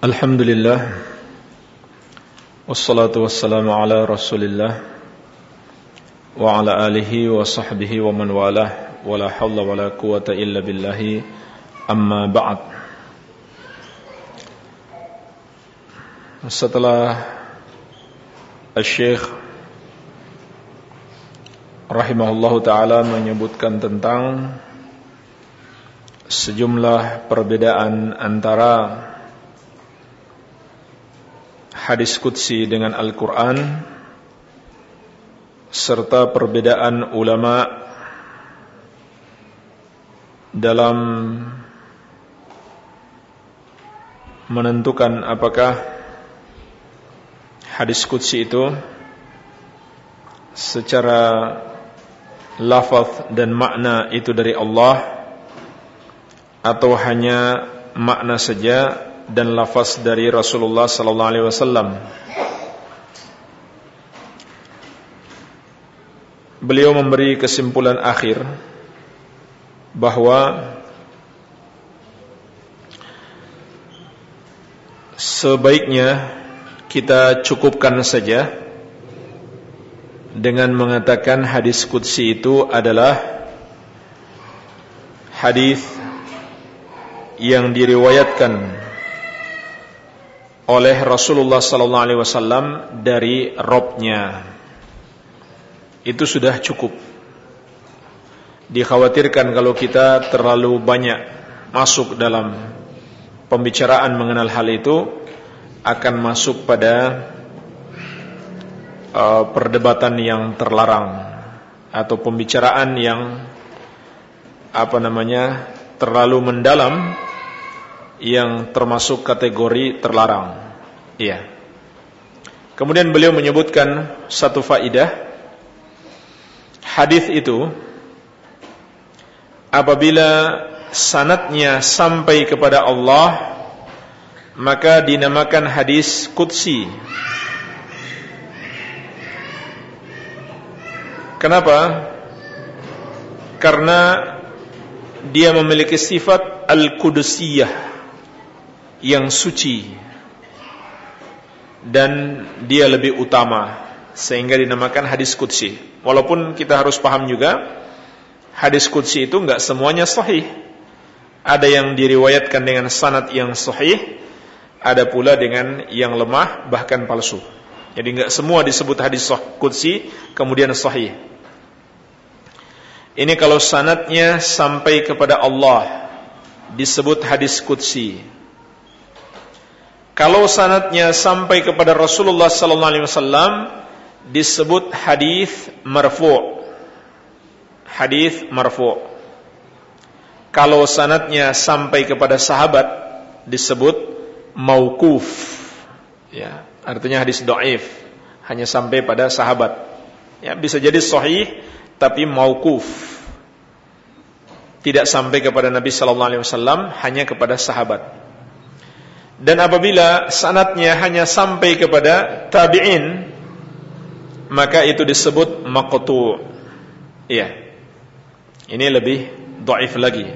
Alhamdulillah Wassalatu wassalamu ala Rasulillah wa ala alihi wa sahbihi wa man walah ولا حول ولا قوة إلا بالله أما بعد setelah Syekh rahimahullah taala menyebutkan tentang sejumlah perbedaan antara hadis qudsi dengan Al-Qur'an serta perbedaan ulama dalam menentukan apakah hadis qudsi itu secara lafaz dan makna itu dari Allah atau hanya makna saja dan lafaz dari Rasulullah sallallahu alaihi wasallam. Beliau memberi kesimpulan akhir bahwa sebaiknya kita cukupkan saja dengan mengatakan hadis qudsi itu adalah hadis yang diriwayatkan oleh Rasulullah sallallahu alaihi wasallam dari Robnya. Itu sudah cukup dikhawatirkan kalau kita terlalu banyak masuk dalam pembicaraan mengenal hal itu akan masuk pada uh, perdebatan yang terlarang atau pembicaraan yang apa namanya terlalu mendalam yang termasuk kategori terlarang. Iya. Kemudian beliau menyebutkan satu faidah hadis itu apabila sanatnya sampai kepada Allah maka dinamakan hadis qudsi. Kenapa? Karena dia memiliki sifat al-qudusiyah yang suci dan dia lebih utama sehingga dinamakan hadis qudsi. Walaupun kita harus paham juga hadis qudsi itu enggak semuanya sahih. Ada yang diriwayatkan dengan sanad yang sahih, ada pula dengan yang lemah bahkan palsu. Jadi enggak semua disebut hadis qudsi kemudian sahih. Ini kalau sanadnya sampai kepada Allah disebut hadis qudsi. Kalau sanadnya sampai kepada Rasulullah sallallahu alaihi wasallam disebut hadis marfu. Hadis marfu. Kalau sanadnya sampai kepada sahabat disebut mauquf. Ya, artinya hadis dhaif, hanya sampai pada sahabat. Ya, bisa jadi sahih tapi mauquf. Tidak sampai kepada Nabi sallallahu alaihi wasallam, hanya kepada sahabat. Dan apabila sanatnya hanya sampai kepada tabi'in maka itu disebut maqtu. Iya. Ini lebih dhaif lagi.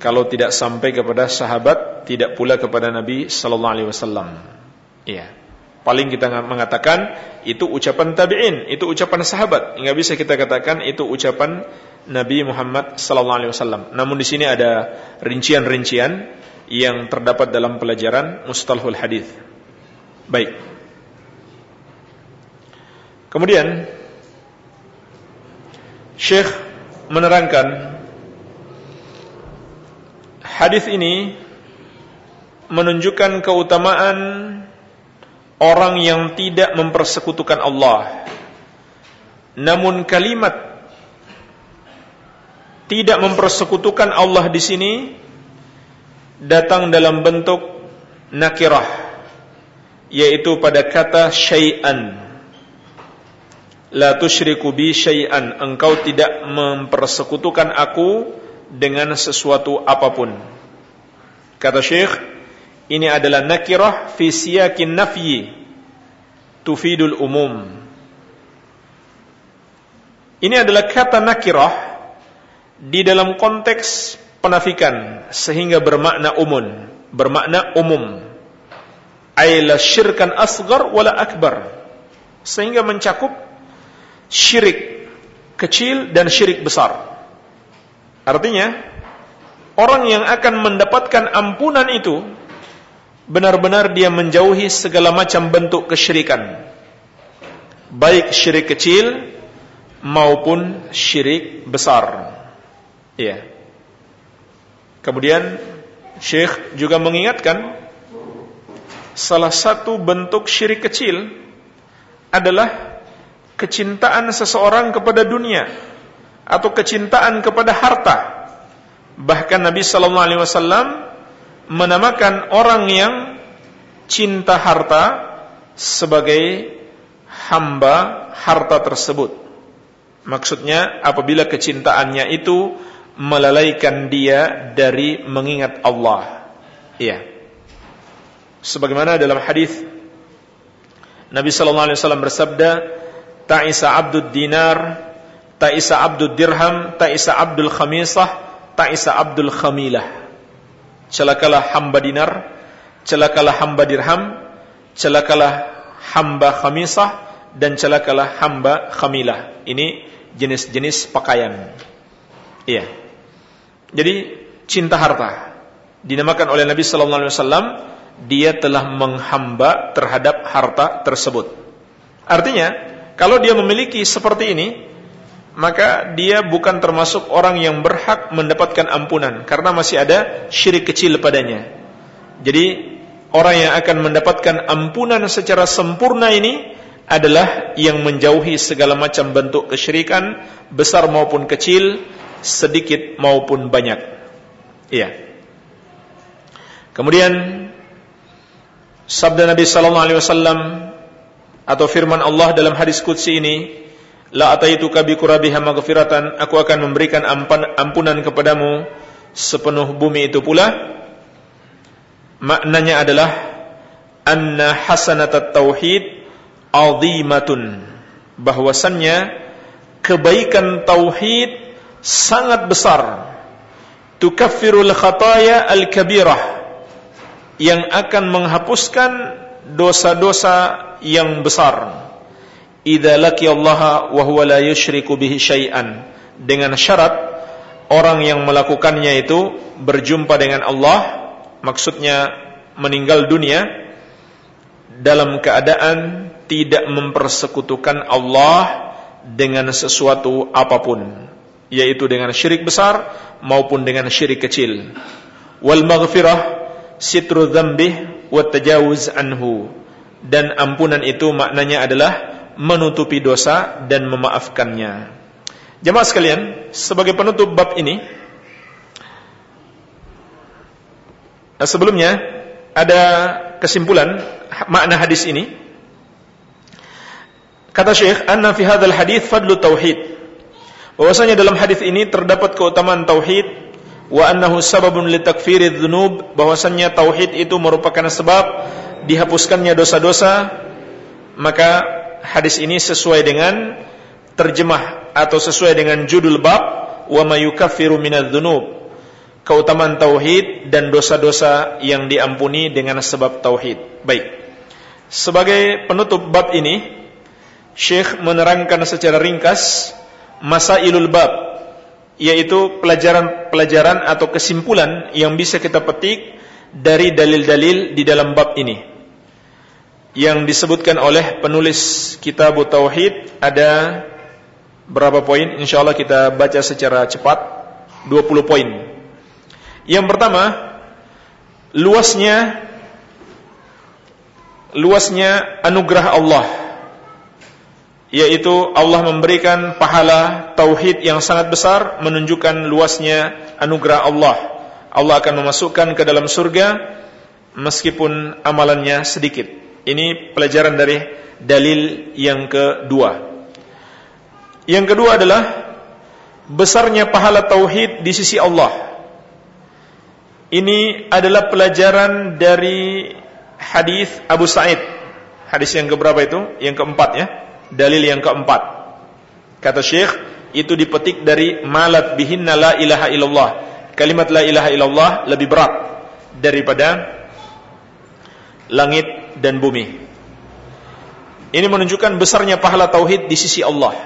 Kalau tidak sampai kepada sahabat, tidak pula kepada Nabi sallallahu alaihi wasallam. Iya. Paling kita mengatakan itu ucapan tabi'in, itu ucapan sahabat. Enggak bisa kita katakan itu ucapan Nabi Muhammad sallallahu alaihi wasallam. Namun di sini ada rincian-rincian yang terdapat dalam pelajaran mustalahul hadis. Baik. Kemudian Syekh menerangkan hadis ini menunjukkan keutamaan orang yang tidak mempersekutukan Allah. Namun kalimat tidak mempersekutukan Allah di sini datang dalam bentuk nakirah yaitu pada kata syai'an la tusyriku bi syai'an engkau tidak mempersekutukan aku dengan sesuatu apa pun kata Syekh ini adalah nakirah fi siyakin nafyi tufidul umum ini adalah kata nakirah di dalam konteks penafikan sehingga bermakna umum, bermakna umum. Aila syirkan asgar wala akbar. Sehingga mencakup syirik kecil dan syirik besar. Artinya, orang yang akan mendapatkan ampunan itu benar-benar dia menjauhi segala macam bentuk kesyirikan. Baik syirik kecil maupun syirik besar. Iya. Kemudian Syekh juga mengingatkan salah satu bentuk syirik kecil adalah kecintaan seseorang kepada dunia atau kecintaan kepada harta. Bahkan Nabi sallallahu alaihi wasallam menamakan orang yang cinta harta sebagai hamba harta tersebut. Maksudnya apabila kecintaannya itu melalaikan dia dari mengingat Allah. Iya. Sebagaimana dalam hadis Nabi sallallahu alaihi wasallam bersabda, "Ta'isa 'abdud dinar, ta'isa 'abdud dirham, ta'isa 'abdul khamisah, ta'isa 'abdul khamilah." Celakalah hamba dinar, celakalah hamba dirham, celakalah hamba khamisah dan celakalah hamba khamilah. Ini jenis-jenis pakaian. Iya. Jadi cinta harta dinamakan oleh Nabi sallallahu alaihi wasallam dia telah menghamba terhadap harta tersebut. Artinya, kalau dia memiliki seperti ini, maka dia bukan termasuk orang yang berhak mendapatkan ampunan karena masih ada syirik kecil padanya. Jadi, orang yang akan mendapatkan ampunan secara sempurna ini adalah yang menjauhi segala macam bentuk kesyirikan besar maupun kecil sedikit maupun banyak. Iya. Kemudian sabda Nabi sallallahu alaihi wasallam atau firman Allah dalam hadis qudsi ini, la ataituka bi qurabiha maghfiratan, aku akan memberikan ampunan kepadamu sepenuh bumi itu pula. Maknanya adalah anna hasanatat tauhid azimatun bahwasannya kebaikan tauhid sangat besar tukaffirul khataya al-kabirah yang akan menghapuskan dosa-dosa yang besar. Idza laqiya Allah wa huwa la yusyriku bihi syai'an. Dengan syarat orang yang melakukannya itu berjumpa dengan Allah maksudnya meninggal dunia dalam keadaan tidak mempersekutukan Allah dengan sesuatu apa pun yaitu dengan syirik besar maupun dengan syirik kecil. Wal maghfirah sitru dzambih wa tajawuz anhu. Dan ampunan itu maknanya adalah menutupi dosa dan memaafkannya. Jemaah sekalian sebagai penutup bab ini nah sebelumnya ada kesimpulan makna hadis ini. Kata Syekh anna fi hadzal hadis fadlu tauhid. Bahwasanya dalam hadis ini terdapat keutamaan tauhid wa annahu sababun litakfiridz dzunub bahwasanya tauhid itu merupakan sebab dihapuskannya dosa-dosa maka hadis ini sesuai dengan terjemah atau sesuai dengan judul bab wa mayukaffiru minadz dzunub keutamaan tauhid dan dosa-dosa yang diampuni dengan sebab tauhid. Baik. Sebagai penutup bab ini Syekh menerangkan secara ringkas masailul bab yaitu pelajaran-pelajaran atau kesimpulan yang bisa kita petik dari dalil-dalil di dalam bab ini. Yang disebutkan oleh penulis kitab Tauhid ada berapa poin? Insyaallah kita baca secara cepat 20 poin. Yang pertama, luasnya luasnya anugerah Allah yaitu Allah memberikan pahala tauhid yang sangat besar menunjukkan luasnya anugerah Allah. Allah akan memasukkan ke dalam surga meskipun amalannya sedikit. Ini pelajaran dari dalil yang kedua. Yang kedua adalah besarnya pahala tauhid di sisi Allah. Ini adalah pelajaran dari hadis Abu Sa'id. Hadis yang keberapa itu? Yang keempat ya dalil yang keempat. Kata Syekh, itu dipetik dari malat bihinna la ilaha illallah. Kalimat la ilaha illallah lebih berat daripada langit dan bumi. Ini menunjukkan besarnya pahala tauhid di sisi Allah.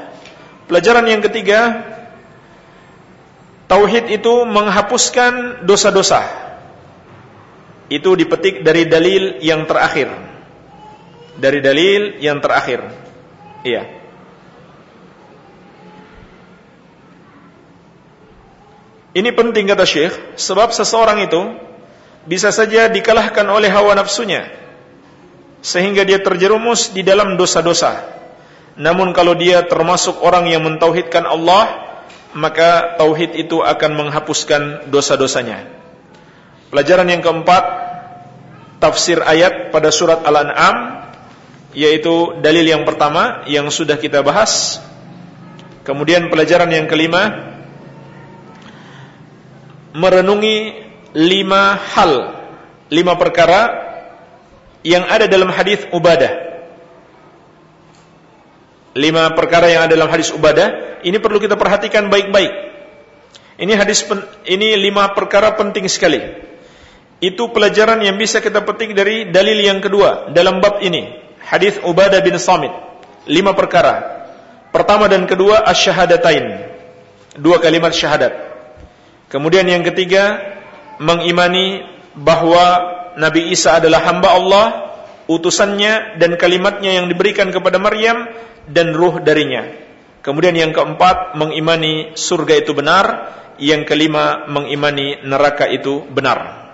Pelajaran yang ketiga, tauhid itu menghapuskan dosa-dosa. Itu dipetik dari dalil yang terakhir. Dari dalil yang terakhir. Iya. Ini penting kata Syekh, sebab seseorang itu bisa saja dikalahkan oleh hawa nafsunya sehingga dia terjerumus di dalam dosa-dosa. Namun kalau dia termasuk orang yang mentauhidkan Allah, maka tauhid itu akan menghapuskan dosa-dosanya. Pelajaran yang keempat, tafsir ayat pada surat Al-An'am yaitu dalil yang pertama yang sudah kita bahas. Kemudian pelajaran yang kelima merenungi lima hal, lima perkara yang ada dalam hadis Ubadah. Lima perkara yang ada dalam hadis Ubadah, ini perlu kita perhatikan baik-baik. Ini hadis ini lima perkara penting sekali. Itu pelajaran yang bisa kita petik dari dalil yang kedua dalam bab ini hadis Ubadah bin Samit. Lima perkara. Pertama dan kedua asyhadatain. Dua kalimat syahadat. Kemudian yang ketiga mengimani bahwa Nabi Isa adalah hamba Allah, utusannya dan kalimatnya yang diberikan kepada Maryam dan ruh darinya. Kemudian yang keempat mengimani surga itu benar, yang kelima mengimani neraka itu benar.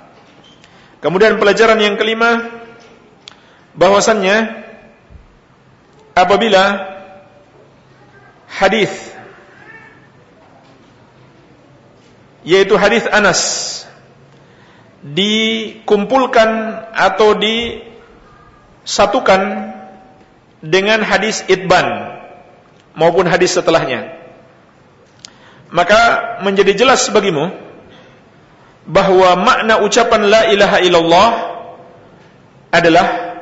Kemudian pelajaran yang kelima bahwasannya apabila hadis yaitu hadis Anas dikumpulkan atau disatukan dengan hadis Itban maupun hadis setelahnya maka menjadi jelas bagimu bahwa makna ucapan la ilaha illallah adalah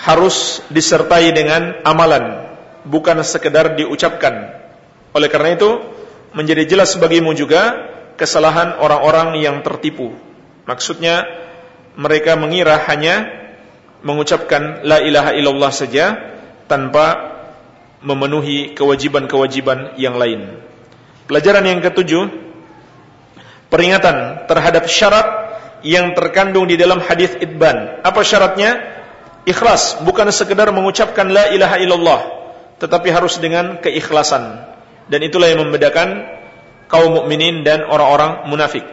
harus disertai dengan amalan, bukan sekedar diucapkan. Oleh karena itu, menjadi jelas bagimu juga kesalahan orang-orang yang tertipu. Maksudnya, mereka mengira hanya mengucapkan la ilaha illallah saja tanpa memenuhi kewajiban-kewajiban yang lain. Pelajaran yang ketujuh, peringatan terhadap syarat yang terkandung di dalam hadis idban. Apa syaratnya? Ikhlas, bukan sekedar mengucapkan la ilaha illallah, tetapi harus dengan keikhlasan. Dan itulah yang membedakan kaum mukminin dan orang-orang munafik.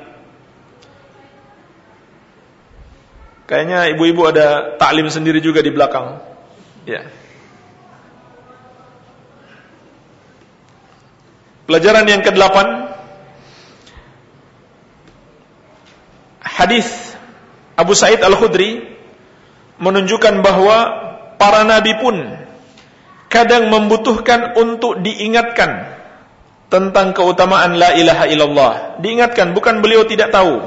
Kayaknya ibu-ibu ada taklim sendiri juga di belakang. Ya. Pelajaran yang ke-8 Hadis Abu Said Al-Khudri menunjukkan bahwa para nabi pun kadang membutuhkan untuk diingatkan tentang keutamaan la ilaha illallah. Diingatkan bukan beliau tidak tahu,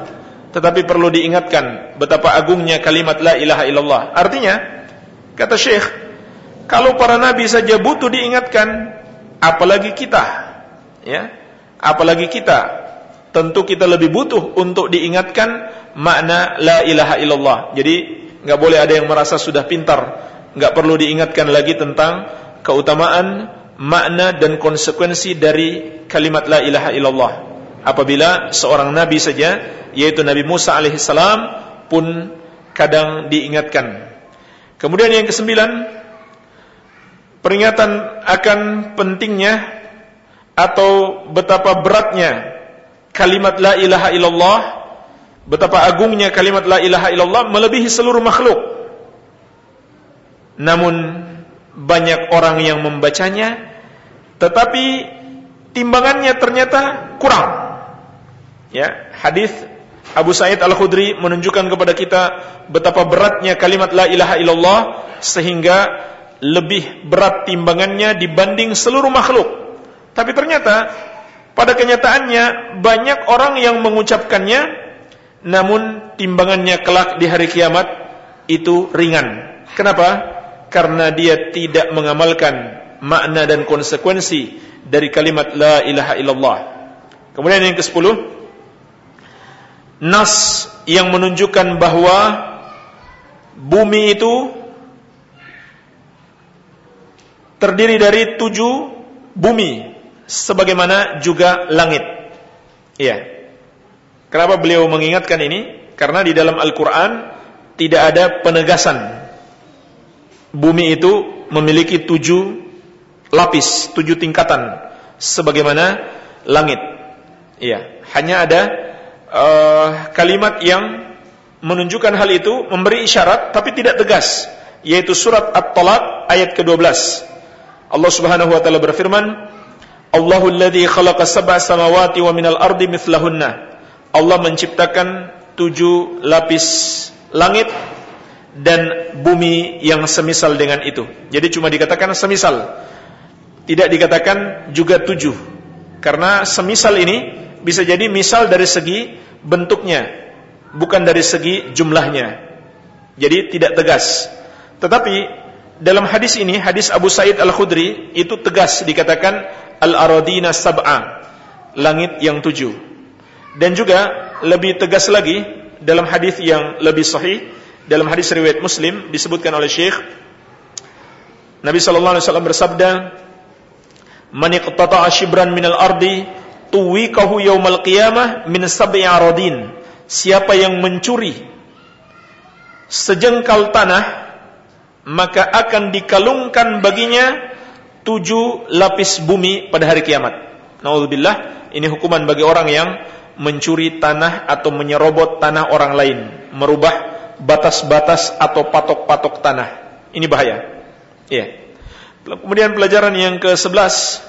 tetapi perlu diingatkan betapa agungnya kalimat la ilaha illallah. Artinya, kata Syekh, kalau para nabi saja butuh diingatkan, apalagi kita ya apalagi kita tentu kita lebih butuh untuk diingatkan makna la ilaha illallah jadi nggak boleh ada yang merasa sudah pintar. Nggak perlu diingatkan lagi tentang keutamaan makna dan konsekuensi dari kalimat la ilaha illallah. Apabila seorang nabi saja yaitu Nabi Musa alaihissalam pun kadang diingatkan. Kemudian yang kesembilan peringatan akan pentingnya atau betapa beratnya kalimat la ilaha illallah, betapa agungnya kalimat la ilaha illallah melebihi seluruh makhluk. Namun banyak orang yang membacanya tetapi timbangannya ternyata kurang. Ya, hadis Abu Sa'id Al-Khudri menunjukkan kepada kita betapa beratnya kalimat la ilaha illallah sehingga lebih berat timbangannya dibanding seluruh makhluk. Tapi ternyata pada kenyataannya banyak orang yang mengucapkannya namun timbangannya kelak di hari kiamat itu ringan. Kenapa? Karena dia tidak mengamalkan makna dan konsekuensi dari kalimat la ilaha illallah. Kemudian yang ke-10 nas yang menunjukkan bahwa bumi itu terdiri dari tujuh bumi sebagaimana juga langit. Iya. Kenapa beliau mengingatkan ini? Karena di dalam Al-Quran tidak ada penegasan. Bumi itu memiliki tujuh lapis, tujuh tingkatan, sebagaimana langit. Iya. Hanya ada uh, kalimat yang menunjukkan hal itu, memberi isyarat, tapi tidak tegas, yaitu surat At-Talaq ayat ke-12. Allah Subhanahu wa taala berfirman, Allahul ladzi khalaqa sab'a samawati wa minal ardi mithlahunna. Allah menciptakan tujuh lapis langit dan bumi yang semisal dengan itu. Jadi cuma dikatakan semisal. Tidak dikatakan juga tujuh. Karena semisal ini bisa jadi misal dari segi bentuknya, bukan dari segi jumlahnya. Jadi tidak tegas. Tetapi dalam hadis ini, hadis Abu Said Al-Khudri itu tegas dikatakan al-aradina sab'a, langit yang tujuh. Dan juga lebih tegas lagi dalam hadis yang lebih sahih, dalam hadis riwayat Muslim disebutkan oleh Syekh Nabi sallallahu alaihi wasallam bersabda, "Man iqtata'a shibran minal ardi tuwikahu yaumal qiyamah min sab'i aradin." Siapa yang mencuri sejengkal tanah maka akan dikalungkan baginya tujuh lapis bumi pada hari kiamat. Nauzubillah, ini hukuman bagi orang yang mencuri tanah atau menyerobot tanah orang lain, merubah batas-batas atau patok-patok tanah. Ini bahaya. Iya. Kemudian pelajaran yang ke-11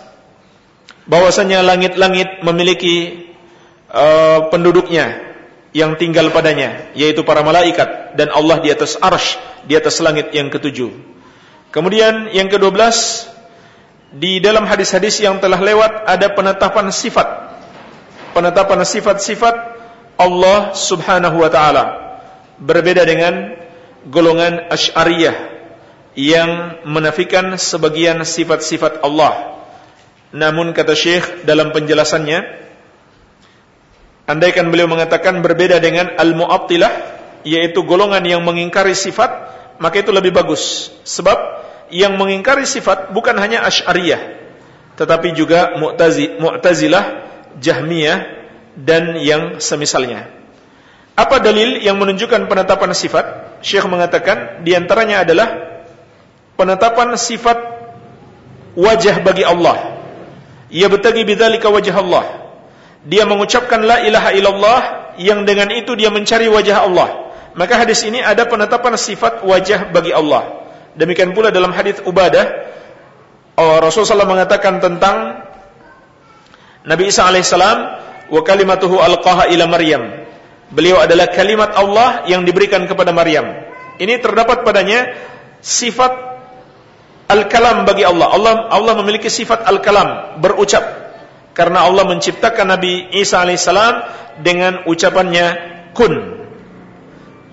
bahwasanya langit-langit memiliki uh, penduduknya yang tinggal padanya yaitu para malaikat dan Allah di atas arsh di atas langit yang ketujuh. Kemudian yang ke-12 di dalam hadis-hadis yang telah lewat ada penetapan sifat penetapan sifat-sifat Allah Subhanahu wa taala berbeda dengan golongan Asy'ariyah yang menafikan sebagian sifat-sifat Allah. Namun kata Syekh dalam penjelasannya andaikan beliau mengatakan berbeda dengan Al-Mu'attilah yaitu golongan yang mengingkari sifat maka itu lebih bagus. Sebab yang mengingkari sifat bukan hanya Asy'ariyah tetapi juga Mu'tazilah, Jahmiyah dan yang semisalnya. Apa dalil yang menunjukkan penetapan sifat? Syekh mengatakan di antaranya adalah penetapan sifat wajah bagi Allah. Ia bertagi bidzalika wajah Allah. Dia mengucapkan la ilaha illallah yang dengan itu dia mencari wajah Allah. Maka hadis ini ada penetapan sifat wajah bagi Allah. Demikian pula dalam hadis Ubadah oh, Rasulullah SAW mengatakan tentang Nabi Isa alaihissalam wa kalimatuhu alqaha ila Maryam Beliau adalah kalimat Allah yang diberikan kepada Maryam. Ini terdapat padanya sifat al-kalam bagi Allah. Allah Allah memiliki sifat al-kalam, berucap. Karena Allah menciptakan Nabi Isa alaihissalam dengan ucapannya kun.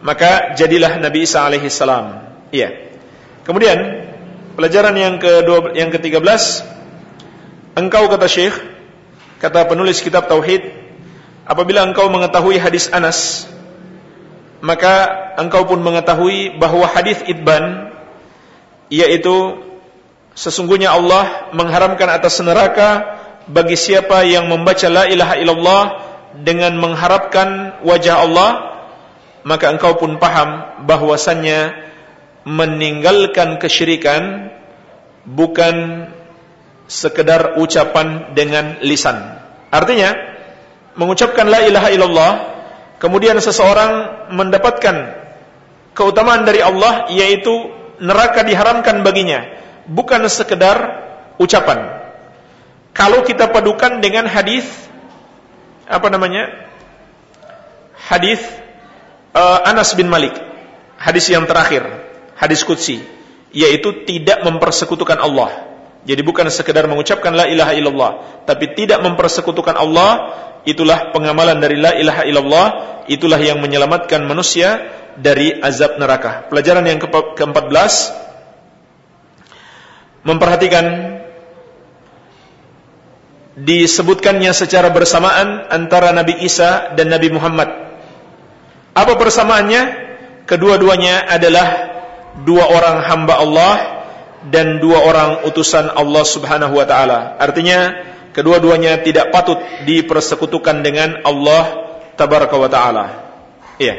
Maka jadilah Nabi Isa alaihissalam. Iya. Kemudian pelajaran yang kedua yang ke-13 engkau kata Syekh kata penulis kitab tauhid Apabila engkau mengetahui hadis Anas, maka engkau pun mengetahui bahwa hadis Idban yaitu sesungguhnya Allah mengharamkan atas neraka bagi siapa yang membaca la ilaha illallah dengan mengharapkan wajah Allah, maka engkau pun paham bahwasannya meninggalkan kesyirikan bukan sekedar ucapan dengan lisan. Artinya, mengucapkan la ilaha illallah kemudian seseorang mendapatkan keutamaan dari Allah yaitu neraka diharamkan baginya bukan sekedar ucapan. Kalau kita padukan dengan hadis apa namanya? Hadis uh, Anas bin Malik hadis yang terakhir hadis qudsi yaitu tidak mempersekutukan Allah jadi bukan sekedar mengucapkan la ilaha illallah, tapi tidak mempersekutukan Allah, itulah pengamalan dari la ilaha illallah, itulah yang menyelamatkan manusia dari azab neraka. Pelajaran yang ke-14 memperhatikan disebutkannya secara bersamaan antara Nabi Isa dan Nabi Muhammad. Apa persamaannya? Kedua-duanya adalah dua orang hamba Allah dan dua orang utusan Allah Subhanahu wa taala. Artinya kedua-duanya tidak patut dipersekutukan dengan Allah tabaraka wa taala. Iya.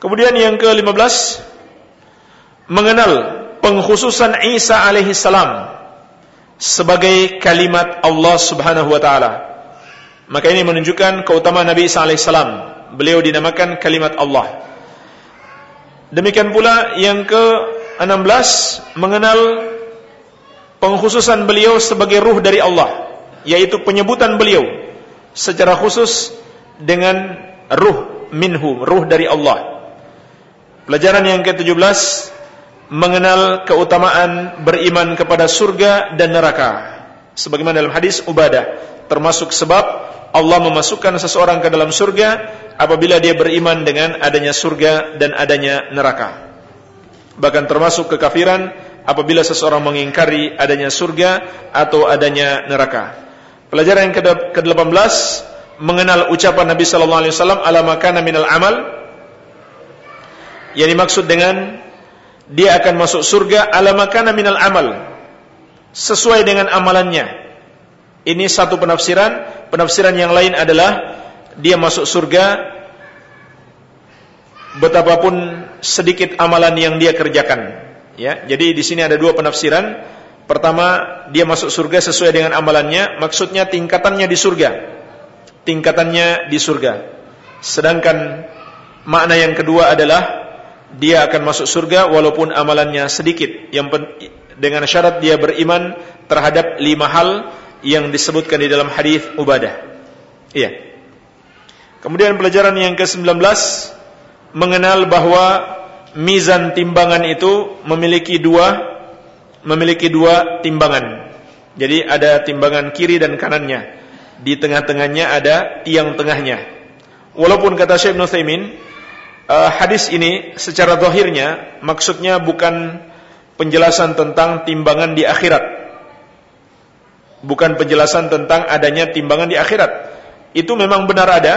Kemudian yang ke-15 mengenal pengkhususan Isa alaihi salam sebagai kalimat Allah Subhanahu wa taala. Maka ini menunjukkan keutamaan Nabi Isa alaihi salam. Beliau dinamakan kalimat Allah. Demikian pula yang ke 16 mengenal pengkhususan beliau sebagai ruh dari Allah, yaitu penyebutan beliau secara khusus dengan ruh minhu, ruh dari Allah. Pelajaran yang ke-17 mengenal keutamaan beriman kepada surga dan neraka. Sebagaimana dalam hadis Ubadah, termasuk sebab Allah memasukkan seseorang ke dalam surga apabila dia beriman dengan adanya surga dan adanya neraka bahkan termasuk kekafiran apabila seseorang mengingkari adanya surga atau adanya neraka. Pelajaran yang ke-18 mengenal ucapan Nabi sallallahu alaihi wasallam ala makana minal amal yang dimaksud dengan dia akan masuk surga ala makana minal amal sesuai dengan amalannya. Ini satu penafsiran, penafsiran yang lain adalah dia masuk surga betapapun sedikit amalan yang dia kerjakan. Ya, jadi di sini ada dua penafsiran. Pertama, dia masuk surga sesuai dengan amalannya, maksudnya tingkatannya di surga. Tingkatannya di surga. Sedangkan makna yang kedua adalah dia akan masuk surga walaupun amalannya sedikit. Yang dengan syarat dia beriman terhadap lima hal yang disebutkan di dalam hadis Ubadah. Iya. Kemudian pelajaran yang ke-19 mengenal bahwa mizan timbangan itu memiliki dua memiliki dua timbangan. Jadi ada timbangan kiri dan kanannya. Di tengah-tengahnya ada tiang tengahnya. Walaupun kata Syekh Nuthaimin, uh, hadis ini secara zahirnya maksudnya bukan penjelasan tentang timbangan di akhirat. Bukan penjelasan tentang adanya timbangan di akhirat. Itu memang benar ada,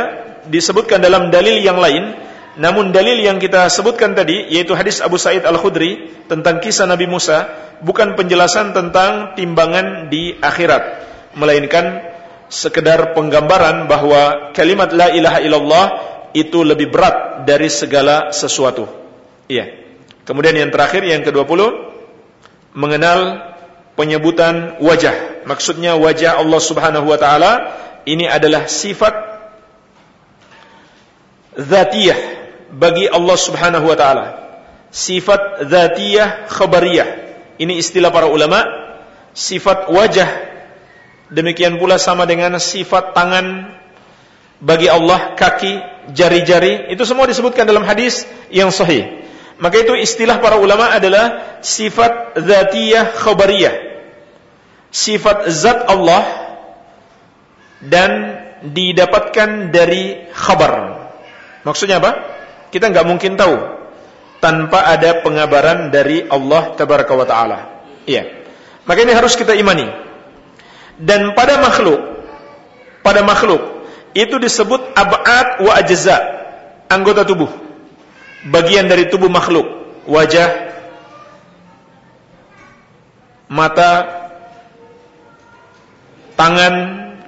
disebutkan dalam dalil yang lain Namun dalil yang kita sebutkan tadi yaitu hadis Abu Said Al-Khudri tentang kisah Nabi Musa bukan penjelasan tentang timbangan di akhirat melainkan sekedar penggambaran bahwa kalimat la ilaha illallah itu lebih berat dari segala sesuatu. Iya. Kemudian yang terakhir yang ke-20 mengenal penyebutan wajah. Maksudnya wajah Allah Subhanahu wa taala ini adalah sifat zatiyah bagi Allah Subhanahu wa taala. Sifat dzatiyah khabariyah. Ini istilah para ulama. Sifat wajah demikian pula sama dengan sifat tangan bagi Allah, kaki, jari-jari, itu semua disebutkan dalam hadis yang sahih. Maka itu istilah para ulama adalah sifat dzatiyah khabariyah. Sifat zat Allah dan didapatkan dari khabar. Maksudnya apa? Kita nggak mungkin tahu tanpa ada pengabaran dari Allah tabaraka wa taala. Iya. Maka ini harus kita imani. Dan pada makhluk, pada makhluk itu disebut ab'ad wa ajza, anggota tubuh. Bagian dari tubuh makhluk, wajah, mata, tangan,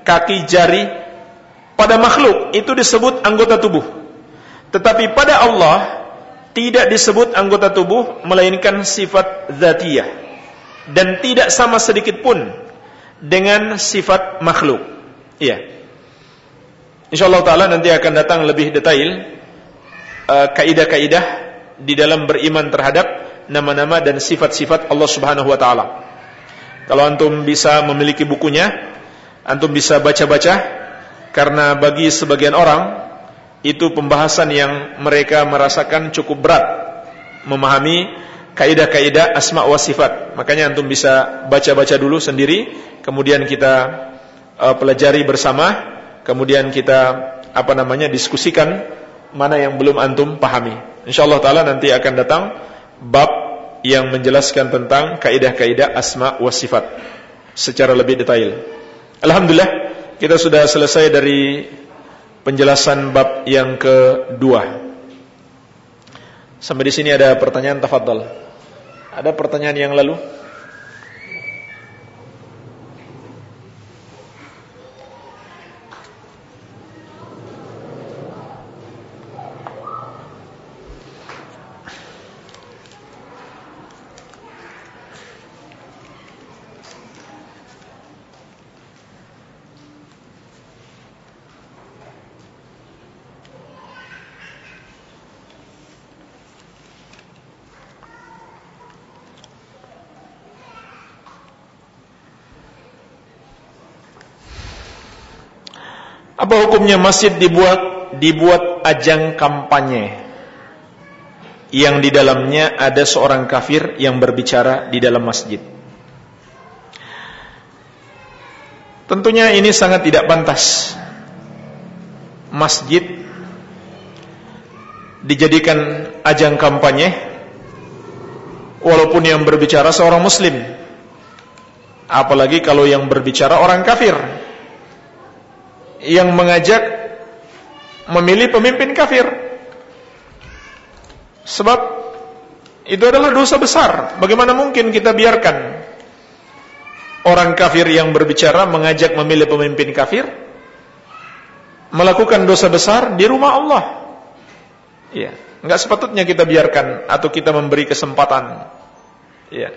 kaki, jari. Pada makhluk itu disebut anggota tubuh. Tetapi pada Allah tidak disebut anggota tubuh melainkan sifat zatiyah dan tidak sama sedikit pun dengan sifat makhluk. Iya. Insyaallah taala nanti akan datang lebih detail uh, kaidah-kaidah di dalam beriman terhadap nama-nama dan sifat-sifat Allah Subhanahu wa taala. Kalau antum bisa memiliki bukunya, antum bisa baca-baca karena bagi sebagian orang itu pembahasan yang mereka merasakan cukup berat memahami kaidah-kaidah asma wa sifat. Makanya antum bisa baca-baca dulu sendiri, kemudian kita uh, pelajari bersama, kemudian kita apa namanya diskusikan mana yang belum antum pahami. Insyaallah taala nanti akan datang bab yang menjelaskan tentang kaidah-kaidah asma wa sifat secara lebih detail. Alhamdulillah kita sudah selesai dari penjelasan bab yang kedua. Sampai di sini ada pertanyaan tafadhol. Ada pertanyaan yang lalu? Apa hukumnya masjid dibuat dibuat ajang kampanye yang di dalamnya ada seorang kafir yang berbicara di dalam masjid? Tentunya ini sangat tidak pantas. Masjid dijadikan ajang kampanye walaupun yang berbicara seorang muslim. Apalagi kalau yang berbicara orang kafir yang mengajak memilih pemimpin kafir. Sebab itu adalah dosa besar. Bagaimana mungkin kita biarkan orang kafir yang berbicara mengajak memilih pemimpin kafir melakukan dosa besar di rumah Allah? Iya, enggak sepatutnya kita biarkan atau kita memberi kesempatan. Iya.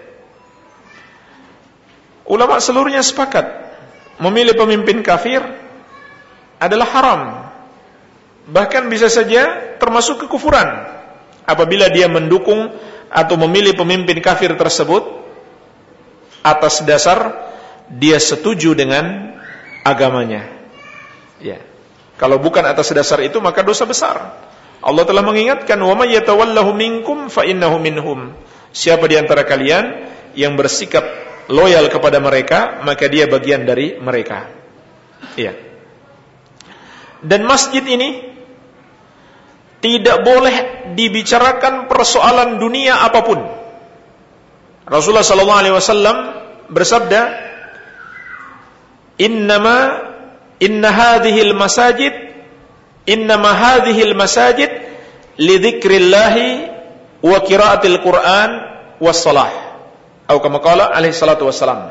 Ulama seluruhnya sepakat memilih pemimpin kafir adalah haram. Bahkan bisa saja termasuk kekufuran apabila dia mendukung atau memilih pemimpin kafir tersebut atas dasar dia setuju dengan agamanya. Ya. Kalau bukan atas dasar itu maka dosa besar. Allah telah mengingatkan wa may yatawallahu minkum fa innahu minhum. Siapa di antara kalian yang bersikap loyal kepada mereka, maka dia bagian dari mereka. Iya. Dan masjid ini tidak boleh dibicarakan persoalan dunia apa pun. Rasulullah sallallahu alaihi wasallam bersabda, "Innama inna hadhil masajid innama hadhil masajid li dzikrillahi wa qiraatil Qur'an was salah. Atau kama qala alaihi salatu wassalam.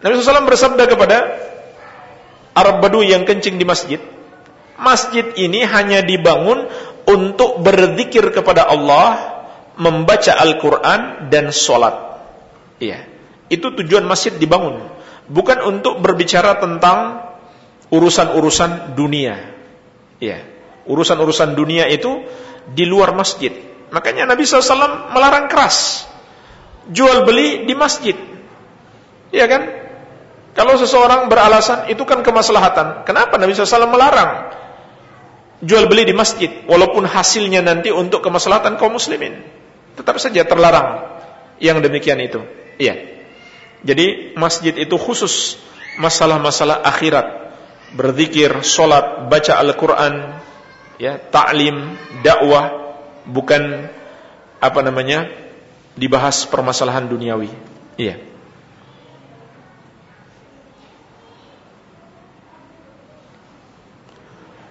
Nabi SAW bersabda kepada Arab Badui yang kencing di masjid, masjid ini hanya dibangun untuk berzikir kepada Allah, membaca Al-Quran dan sholat. Iya, itu tujuan masjid dibangun, bukan untuk berbicara tentang urusan-urusan dunia. Iya, urusan-urusan dunia itu di luar masjid. Makanya Nabi SAW melarang keras jual beli di masjid. Iya kan? Kalau seseorang beralasan itu kan kemaslahatan, kenapa Nabi SAW melarang jual beli di masjid walaupun hasilnya nanti untuk kemaslahatan kaum muslimin? Tetap saja terlarang yang demikian itu. Iya. Jadi masjid itu khusus masalah-masalah akhirat, berzikir, solat, baca Al-Quran, ya, ta'lim, dakwah, bukan apa namanya dibahas permasalahan duniawi. Iya.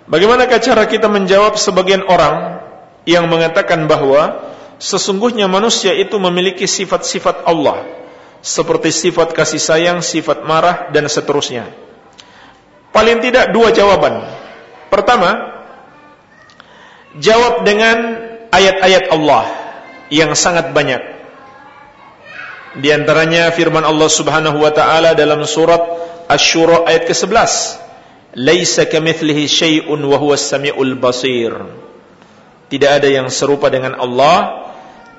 Bagaimanakah cara kita menjawab sebagian orang yang mengatakan bahwa sesungguhnya manusia itu memiliki sifat-sifat Allah seperti sifat kasih sayang, sifat marah dan seterusnya. Paling tidak dua jawaban. Pertama, jawab dengan ayat-ayat Allah yang sangat banyak. Di antaranya firman Allah Subhanahu wa taala dalam surat Asy-Syura ayat ke-11 laisa kamitslihi syai'un wa huwas samiul basir. Tidak ada yang serupa dengan Allah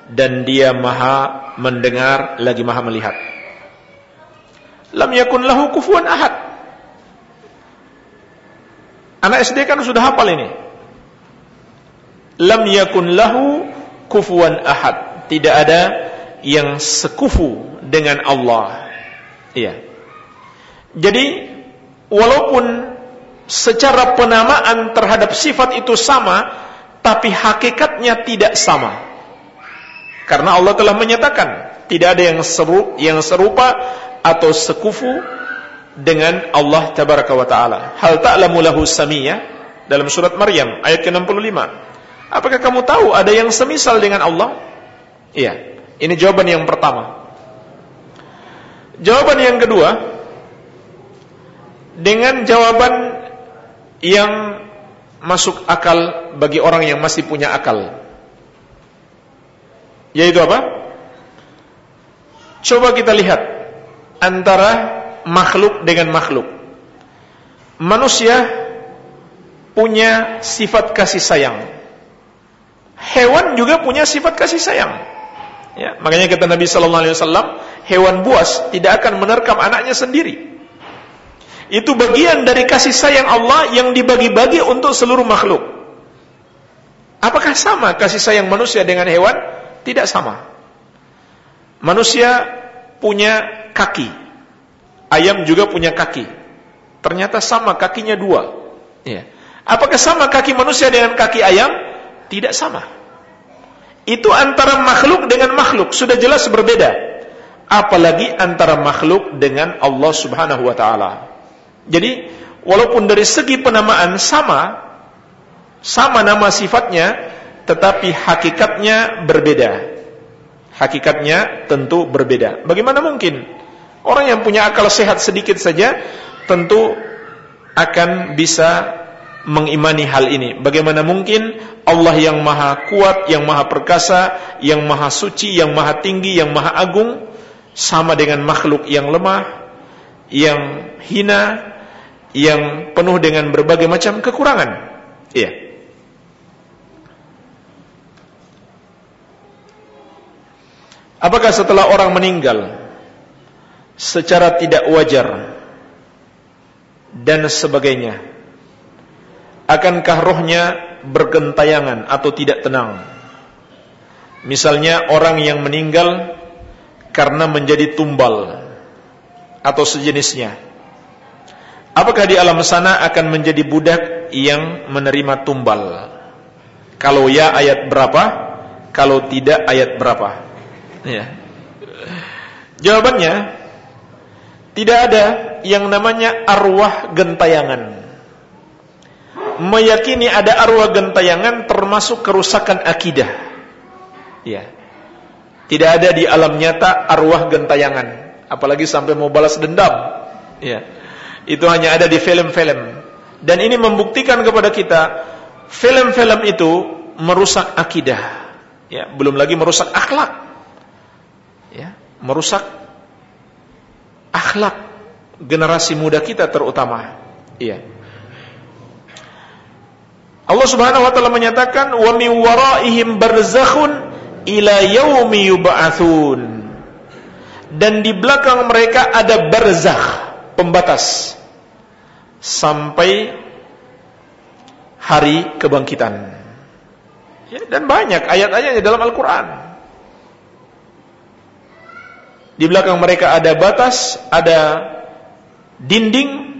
dan Dia Maha mendengar lagi Maha melihat. Lam yakun lahu kufuwan ahad. Anak SD kan sudah hafal ini. Lam yakun lahu kufuwan ahad. Tidak ada yang sekufu dengan Allah. Iya. Jadi walaupun secara penamaan terhadap sifat itu sama, tapi hakikatnya tidak sama. Karena Allah telah menyatakan tidak ada yang seru, yang serupa atau sekufu dengan Allah tabaraka wa taala. Hal ta'lamu lahu dalam surat Maryam ayat ke-65. Apakah kamu tahu ada yang semisal dengan Allah? Iya. Ini jawaban yang pertama. Jawaban yang kedua dengan jawaban yang masuk akal bagi orang yang masih punya akal. Yaitu apa? Coba kita lihat antara makhluk dengan makhluk. Manusia punya sifat kasih sayang. Hewan juga punya sifat kasih sayang. Ya, makanya kata Nabi sallallahu alaihi wasallam, hewan buas tidak akan menerkam anaknya sendiri. Itu bagian dari kasih sayang Allah yang dibagi-bagi untuk seluruh makhluk. Apakah sama kasih sayang manusia dengan hewan? Tidak sama. Manusia punya kaki. Ayam juga punya kaki. Ternyata sama kakinya dua. Ya. Apakah sama kaki manusia dengan kaki ayam? Tidak sama. Itu antara makhluk dengan makhluk sudah jelas berbeda. Apalagi antara makhluk dengan Allah Subhanahu wa taala. Jadi walaupun dari segi penamaan sama, sama nama sifatnya, tetapi hakikatnya berbeda. Hakikatnya tentu berbeda. Bagaimana mungkin orang yang punya akal sehat sedikit saja tentu akan bisa mengimani hal ini. Bagaimana mungkin Allah yang maha kuat, yang maha perkasa, yang maha suci, yang maha tinggi, yang maha agung sama dengan makhluk yang lemah, yang hina, yang penuh dengan berbagai macam kekurangan. Iya. Apakah setelah orang meninggal secara tidak wajar dan sebagainya akankah rohnya bergentayangan atau tidak tenang? Misalnya orang yang meninggal karena menjadi tumbal atau sejenisnya Apakah di alam sana akan menjadi budak yang menerima tumbal? Kalau ya ayat berapa? Kalau tidak ayat berapa? Ya. Jawabannya tidak ada yang namanya arwah gentayangan. meyakini ada arwah gentayangan termasuk kerusakan akidah. Ya. Tidak ada di alam nyata arwah gentayangan, apalagi sampai mau balas dendam. Ya. Itu hanya ada di film-film. Dan ini membuktikan kepada kita film-film itu merusak akidah. Ya, belum lagi merusak akhlak. Ya, merusak akhlak generasi muda kita terutama. Iya. Allah Subhanahu wa taala menyatakan wa waraihim barzakhun ila yaumi. Dan di belakang mereka ada barzakh, pembatas sampai hari kebangkitan. Ya, dan banyak ayat-ayatnya dalam Al-Qur'an. Di belakang mereka ada batas, ada dinding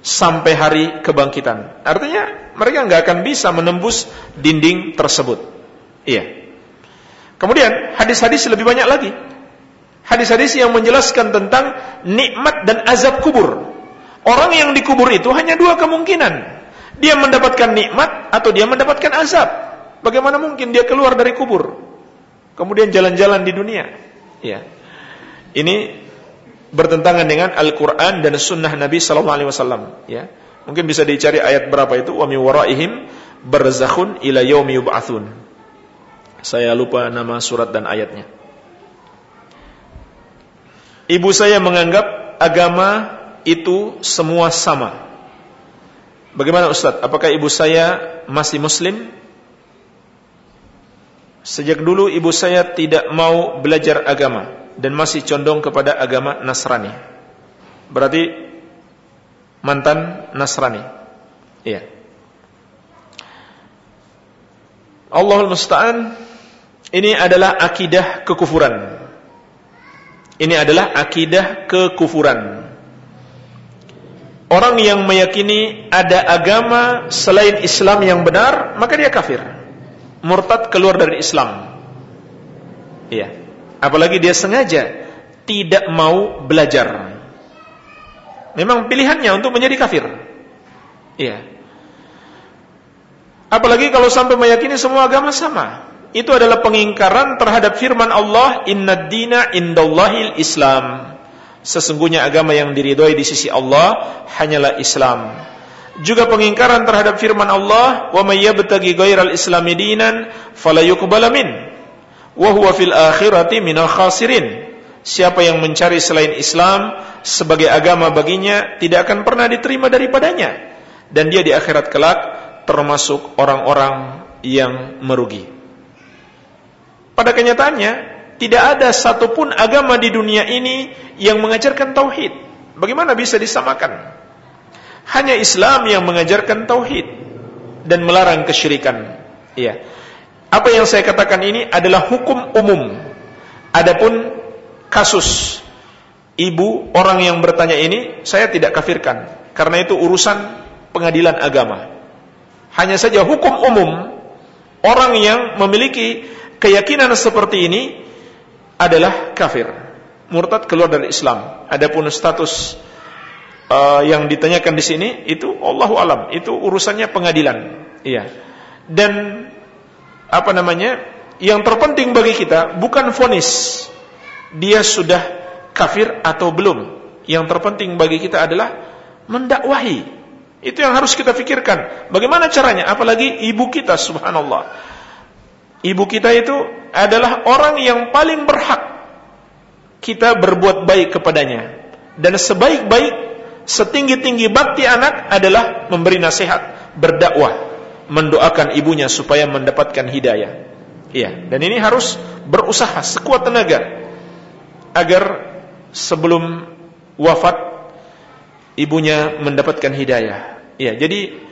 sampai hari kebangkitan. Artinya mereka nggak akan bisa menembus dinding tersebut. Iya. Kemudian hadis-hadis lebih banyak lagi. Hadis-hadis yang menjelaskan tentang nikmat dan azab kubur. Orang yang dikubur itu hanya dua kemungkinan. Dia mendapatkan nikmat atau dia mendapatkan azab. Bagaimana mungkin dia keluar dari kubur? Kemudian jalan-jalan di dunia. Iya. Ini bertentangan dengan Al-Quran dan Sunnah Nabi Sallallahu Alaihi Wasallam. Ya, mungkin bisa dicari ayat berapa itu? Wa waraihim barzakhun ila yaumi yub'atsun. Saya lupa nama surat dan ayatnya. Ibu saya menganggap agama itu semua sama. Bagaimana Ustaz? Apakah ibu saya masih muslim? Sejak dulu ibu saya tidak mau belajar agama dan masih condong kepada agama Nasrani. Berarti mantan Nasrani. Iya. Allahul Musta'an ini adalah akidah kekufuran. Ini adalah akidah kekufuran. Orang yang meyakini ada agama selain Islam yang benar, maka dia kafir. Murtad keluar dari Islam. Iya. Apalagi dia sengaja tidak mau belajar. Memang pilihannya untuk menjadi kafir. Iya. Apalagi kalau sampai meyakini semua agama sama. Itu adalah pengingkaran terhadap firman Allah, "Inna dina indallahil Islam." Sesungguhnya agama yang diridhoi di sisi Allah hanyalah Islam. Juga pengingkaran terhadap firman Allah, "Wa may yabtaghi ghairal islami dinan fala min." wa huwa fil akhirati minal khasirin. Siapa yang mencari selain Islam sebagai agama baginya tidak akan pernah diterima daripadanya dan dia di akhirat kelak termasuk orang-orang yang merugi. Pada kenyataannya tidak ada satupun agama di dunia ini yang mengajarkan tauhid. Bagaimana bisa disamakan? Hanya Islam yang mengajarkan tauhid dan melarang kesyirikan. Iya. Apa yang saya katakan ini adalah hukum umum. Adapun kasus ibu orang yang bertanya ini saya tidak kafirkan karena itu urusan pengadilan agama. Hanya saja hukum umum orang yang memiliki keyakinan seperti ini adalah kafir, murtad keluar dari Islam. Adapun status uh, yang ditanyakan di sini itu Allahu alam, itu urusannya pengadilan. Iya. Dan apa namanya yang terpenting bagi kita bukan fonis dia sudah kafir atau belum. Yang terpenting bagi kita adalah mendakwahi. Itu yang harus kita pikirkan. Bagaimana caranya? Apalagi ibu kita subhanallah ibu kita itu adalah orang yang paling berhak kita berbuat baik kepadanya dan sebaik-baik setinggi-tinggi bakti anak adalah memberi nasihat berdakwah mendoakan ibunya supaya mendapatkan hidayah. Iya, dan ini harus berusaha sekuat tenaga agar sebelum wafat ibunya mendapatkan hidayah. Iya, jadi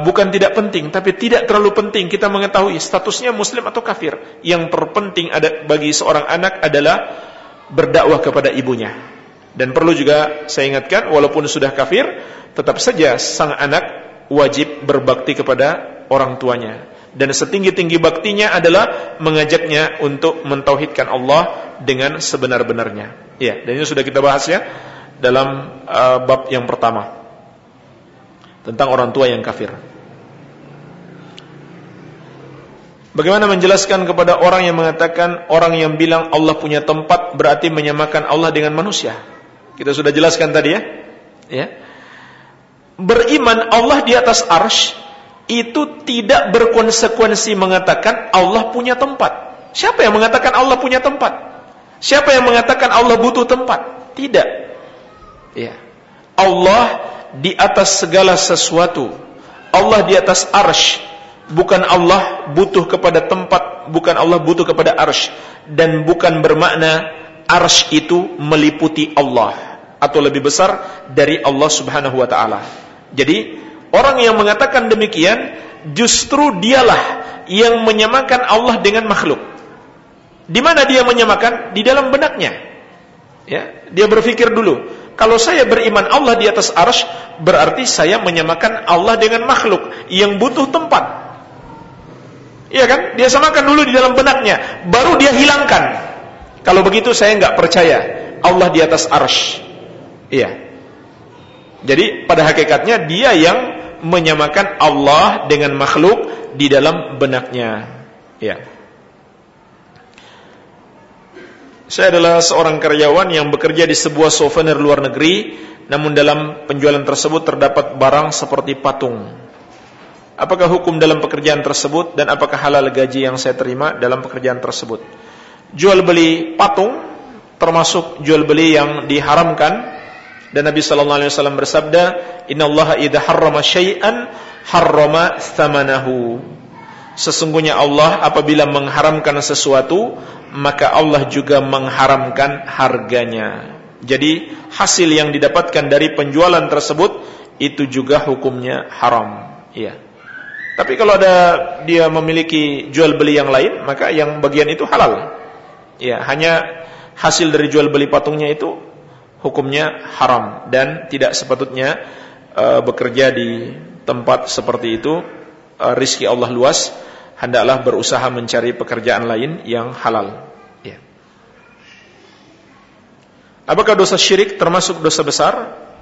bukan tidak penting, tapi tidak terlalu penting kita mengetahui statusnya muslim atau kafir. Yang terpenting ada bagi seorang anak adalah berdakwah kepada ibunya. Dan perlu juga saya ingatkan, walaupun sudah kafir, tetap saja sang anak wajib berbakti kepada orang tuanya dan setinggi-tinggi baktinya adalah mengajaknya untuk mentauhidkan Allah dengan sebenar-benarnya. Ya, dan ini sudah kita bahas ya dalam uh, bab yang pertama. Tentang orang tua yang kafir. Bagaimana menjelaskan kepada orang yang mengatakan orang yang bilang Allah punya tempat berarti menyamakan Allah dengan manusia? Kita sudah jelaskan tadi ya. Ya. Beriman Allah di atas arsh itu tidak berkonsekuensi mengatakan Allah punya tempat. Siapa yang mengatakan Allah punya tempat? Siapa yang mengatakan Allah butuh tempat? Tidak. Ya. Allah di atas segala sesuatu. Allah di atas arsh bukan Allah butuh kepada tempat, bukan Allah butuh kepada arsh dan bukan bermakna arsh itu meliputi Allah atau lebih besar dari Allah Subhanahu wa taala. Jadi, orang yang mengatakan demikian justru dialah yang menyamakan Allah dengan makhluk. Di mana dia menyamakan? Di dalam benaknya. Ya, dia berpikir dulu, kalau saya beriman Allah di atas arsh, berarti saya menyamakan Allah dengan makhluk yang butuh tempat. Iya kan? Dia samakan dulu di dalam benaknya, baru dia hilangkan. Kalau begitu saya nggak percaya Allah di atas arsh. Iya. Jadi pada hakikatnya dia yang menyamakan Allah dengan makhluk di dalam benaknya. Iya. Saya adalah seorang karyawan yang bekerja di sebuah souvenir luar negeri, namun dalam penjualan tersebut terdapat barang seperti patung. Apakah hukum dalam pekerjaan tersebut dan apakah halal gaji yang saya terima dalam pekerjaan tersebut? Jual beli patung termasuk jual beli yang diharamkan dan Nabi sallallahu alaihi wasallam bersabda, "Innallaha idza harrama syai'an harrama thamanahu." Sesungguhnya Allah apabila mengharamkan sesuatu, maka Allah juga mengharamkan harganya. Jadi hasil yang didapatkan dari penjualan tersebut itu juga hukumnya haram. Iya. Tapi kalau ada dia memiliki jual beli yang lain, maka yang bagian itu halal. Ya, hanya hasil dari jual beli patungnya itu hukumnya haram dan tidak sepatutnya uh, bekerja di tempat seperti itu. Uh, rizki Allah luas, hendaklah berusaha mencari pekerjaan lain yang halal. Ya. Apakah dosa syirik termasuk dosa besar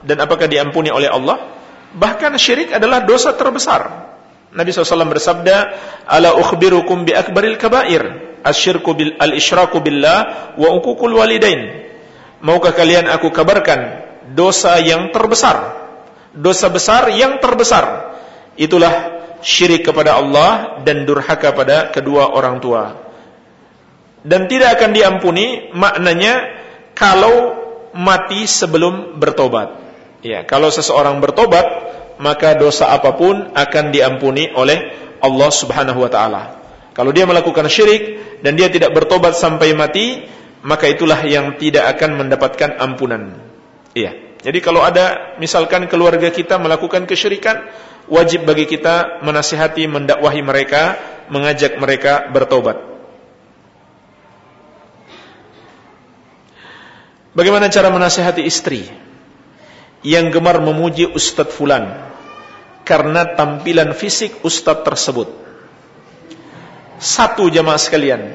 dan apakah diampuni oleh Allah? Bahkan syirik adalah dosa terbesar. Nabi SAW bersabda, "Ala ukhbirukum bi akbaril kabair, asyirku bil al-isyraku billah wa uququl walidain." Maukah kalian aku kabarkan dosa yang terbesar? Dosa besar yang terbesar. Itulah syirik kepada Allah dan durhaka pada kedua orang tua. Dan tidak akan diampuni maknanya kalau mati sebelum bertobat. Ya, kalau seseorang bertobat maka dosa apa pun akan diampuni oleh Allah Subhanahu wa taala. Kalau dia melakukan syirik dan dia tidak bertobat sampai mati, maka itulah yang tidak akan mendapatkan ampunan. Iya. Jadi kalau ada misalkan keluarga kita melakukan kesyirikan, wajib bagi kita menasihati, mendakwahi mereka, mengajak mereka bertobat. Bagaimana cara menasihati istri yang gemar memuji Ustadz Fulan karena tampilan fisik ustadz tersebut. Satu jamaah sekalian,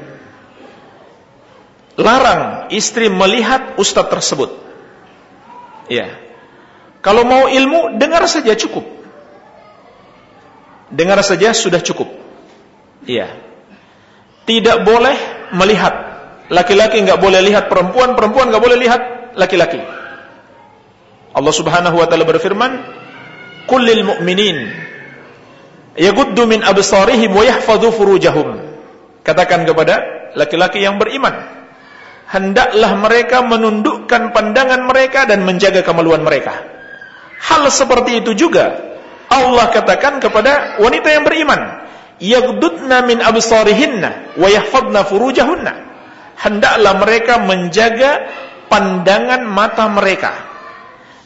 larang istri melihat ustadz tersebut. Ya, kalau mau ilmu dengar saja cukup. Dengar saja sudah cukup. Iya. Tidak boleh melihat. Laki-laki nggak boleh lihat perempuan, perempuan nggak boleh lihat laki-laki. Allah Subhanahu wa taala berfirman, kullil mu'minin yaguddu min absarihim wa yahfadhu furujahum katakan kepada laki-laki yang beriman hendaklah mereka menundukkan pandangan mereka dan menjaga kemaluan mereka hal seperti itu juga Allah katakan kepada wanita yang beriman yagdudna min absarihinna wa yahfadna furujahunna hendaklah mereka menjaga pandangan mata mereka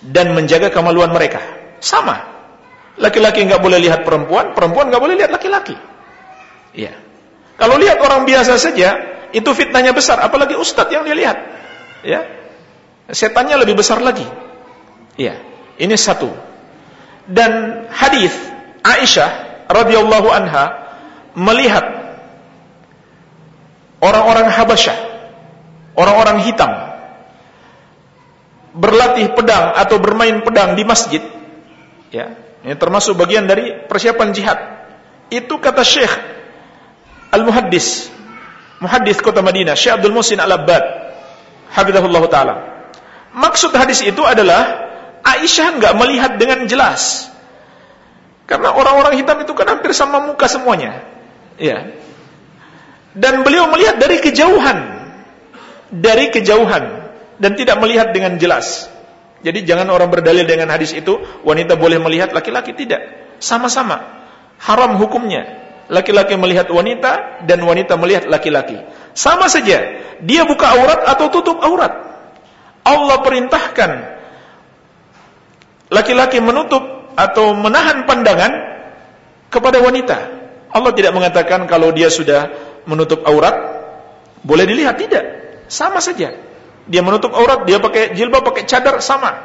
dan menjaga kemaluan mereka sama. Laki-laki nggak boleh lihat perempuan, perempuan nggak boleh lihat laki-laki. Iya. Kalau lihat orang biasa saja, itu fitnahnya besar, apalagi ustadz yang dia lihat. Ya. Setannya lebih besar lagi. Iya. Ini satu. Dan hadis Aisyah radhiyallahu anha melihat orang-orang Habasyah, orang-orang hitam berlatih pedang atau bermain pedang di masjid ya Ini termasuk bagian dari persiapan jihad. Itu kata Syekh Al-Muhaddis, Muhaddis kota Madinah, Syekh Abdul Musin Al-Abbad, Habibullah Ta'ala. Maksud hadis itu adalah Aisyah nggak melihat dengan jelas. Karena orang-orang hitam itu kan hampir sama muka semuanya. Ya. Dan beliau melihat dari kejauhan. Dari kejauhan dan tidak melihat dengan jelas. Jadi jangan orang berdalil dengan hadis itu wanita boleh melihat laki-laki tidak. Sama-sama. Haram hukumnya. Laki-laki melihat wanita dan wanita melihat laki-laki. Sama saja. Dia buka aurat atau tutup aurat. Allah perintahkan laki-laki menutup atau menahan pandangan kepada wanita. Allah tidak mengatakan kalau dia sudah menutup aurat boleh dilihat tidak. Sama saja dia menutup aurat, dia pakai jilbab, pakai cadar sama.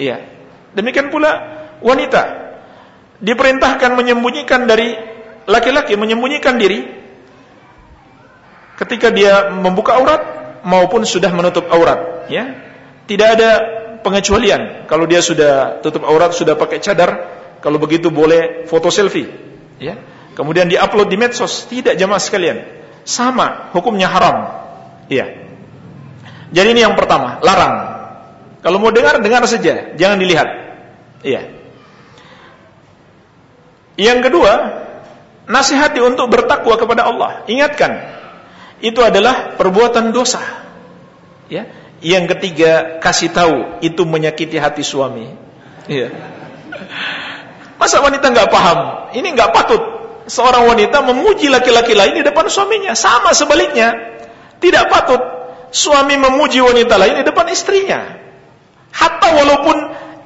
Iya. Demikian pula wanita diperintahkan menyembunyikan dari laki-laki menyembunyikan diri ketika dia membuka aurat maupun sudah menutup aurat, ya. Tidak ada pengecualian. Kalau dia sudah tutup aurat, sudah pakai cadar, kalau begitu boleh foto selfie, ya. Kemudian diupload di medsos, tidak jamaah sekalian. Sama, hukumnya haram. Iya. Jadi ini yang pertama, larang. Kalau mau dengar, dengar saja, jangan dilihat. Iya. Yang kedua, nasihati untuk bertakwa kepada Allah. Ingatkan, itu adalah perbuatan dosa. Ya. Yang ketiga, kasih tahu itu menyakiti hati suami. Iya. Masa wanita nggak paham? Ini nggak patut. Seorang wanita memuji laki-laki lain di depan suaminya. Sama sebaliknya, tidak patut suami memuji wanita lain di depan istrinya. Hatta walaupun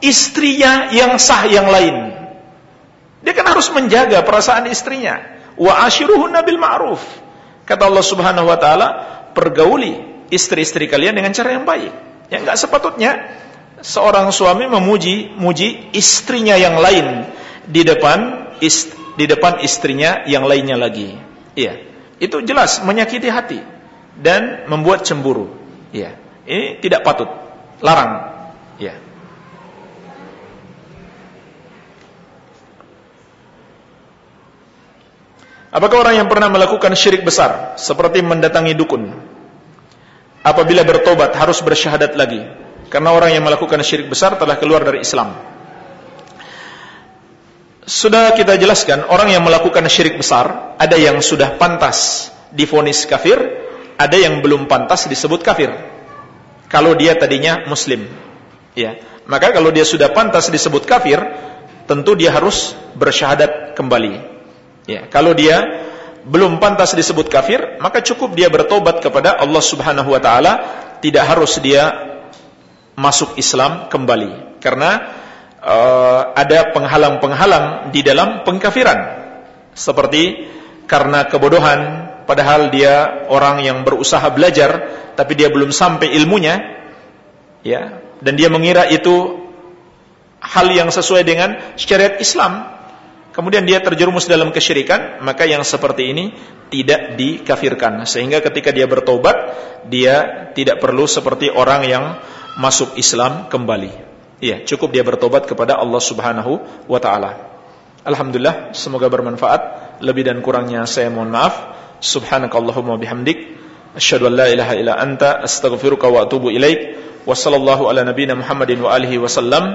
istrinya yang sah yang lain. Dia kan harus menjaga perasaan istrinya. Wa ashiruhunna bil ma'ruf. Kata Allah Subhanahu wa taala, pergauli istri-istri kalian dengan cara yang baik. Yang enggak sepatutnya seorang suami memuji muji istrinya yang lain di depan ist, di depan istrinya yang lainnya lagi. Iya. Itu jelas menyakiti hati dan membuat cemburu. Ya. Ini tidak patut. Larang. Ya. Apakah orang yang pernah melakukan syirik besar seperti mendatangi dukun apabila bertobat harus bersyahadat lagi? Karena orang yang melakukan syirik besar telah keluar dari Islam. Sudah kita jelaskan, orang yang melakukan syirik besar ada yang sudah pantas difonis kafir, ada yang belum pantas disebut kafir. Kalau dia tadinya muslim. Ya. Maka kalau dia sudah pantas disebut kafir, tentu dia harus bersyahadat kembali. Ya. Kalau dia belum pantas disebut kafir, maka cukup dia bertobat kepada Allah Subhanahu wa taala, tidak harus dia masuk Islam kembali. Karena uh, ada penghalang-penghalang di dalam pengkafiran. Seperti karena kebodohan padahal dia orang yang berusaha belajar tapi dia belum sampai ilmunya ya dan dia mengira itu hal yang sesuai dengan syariat Islam kemudian dia terjerumus dalam kesyirikan maka yang seperti ini tidak dikafirkan. Sehingga ketika dia bertobat dia tidak perlu seperti orang yang masuk Islam kembali. Ya cukup dia bertobat kepada Allah Subhanahu wa taala. Alhamdulillah semoga bermanfaat. Lebih dan kurangnya saya mohon maaf. Subhanakallahumma bihamdik. Asyhadu an la ilaha illa anta astaghfiruka wa atubu ilaik. Wa sallallahu ala nabiyyina Muhammadin wa alihi wasallam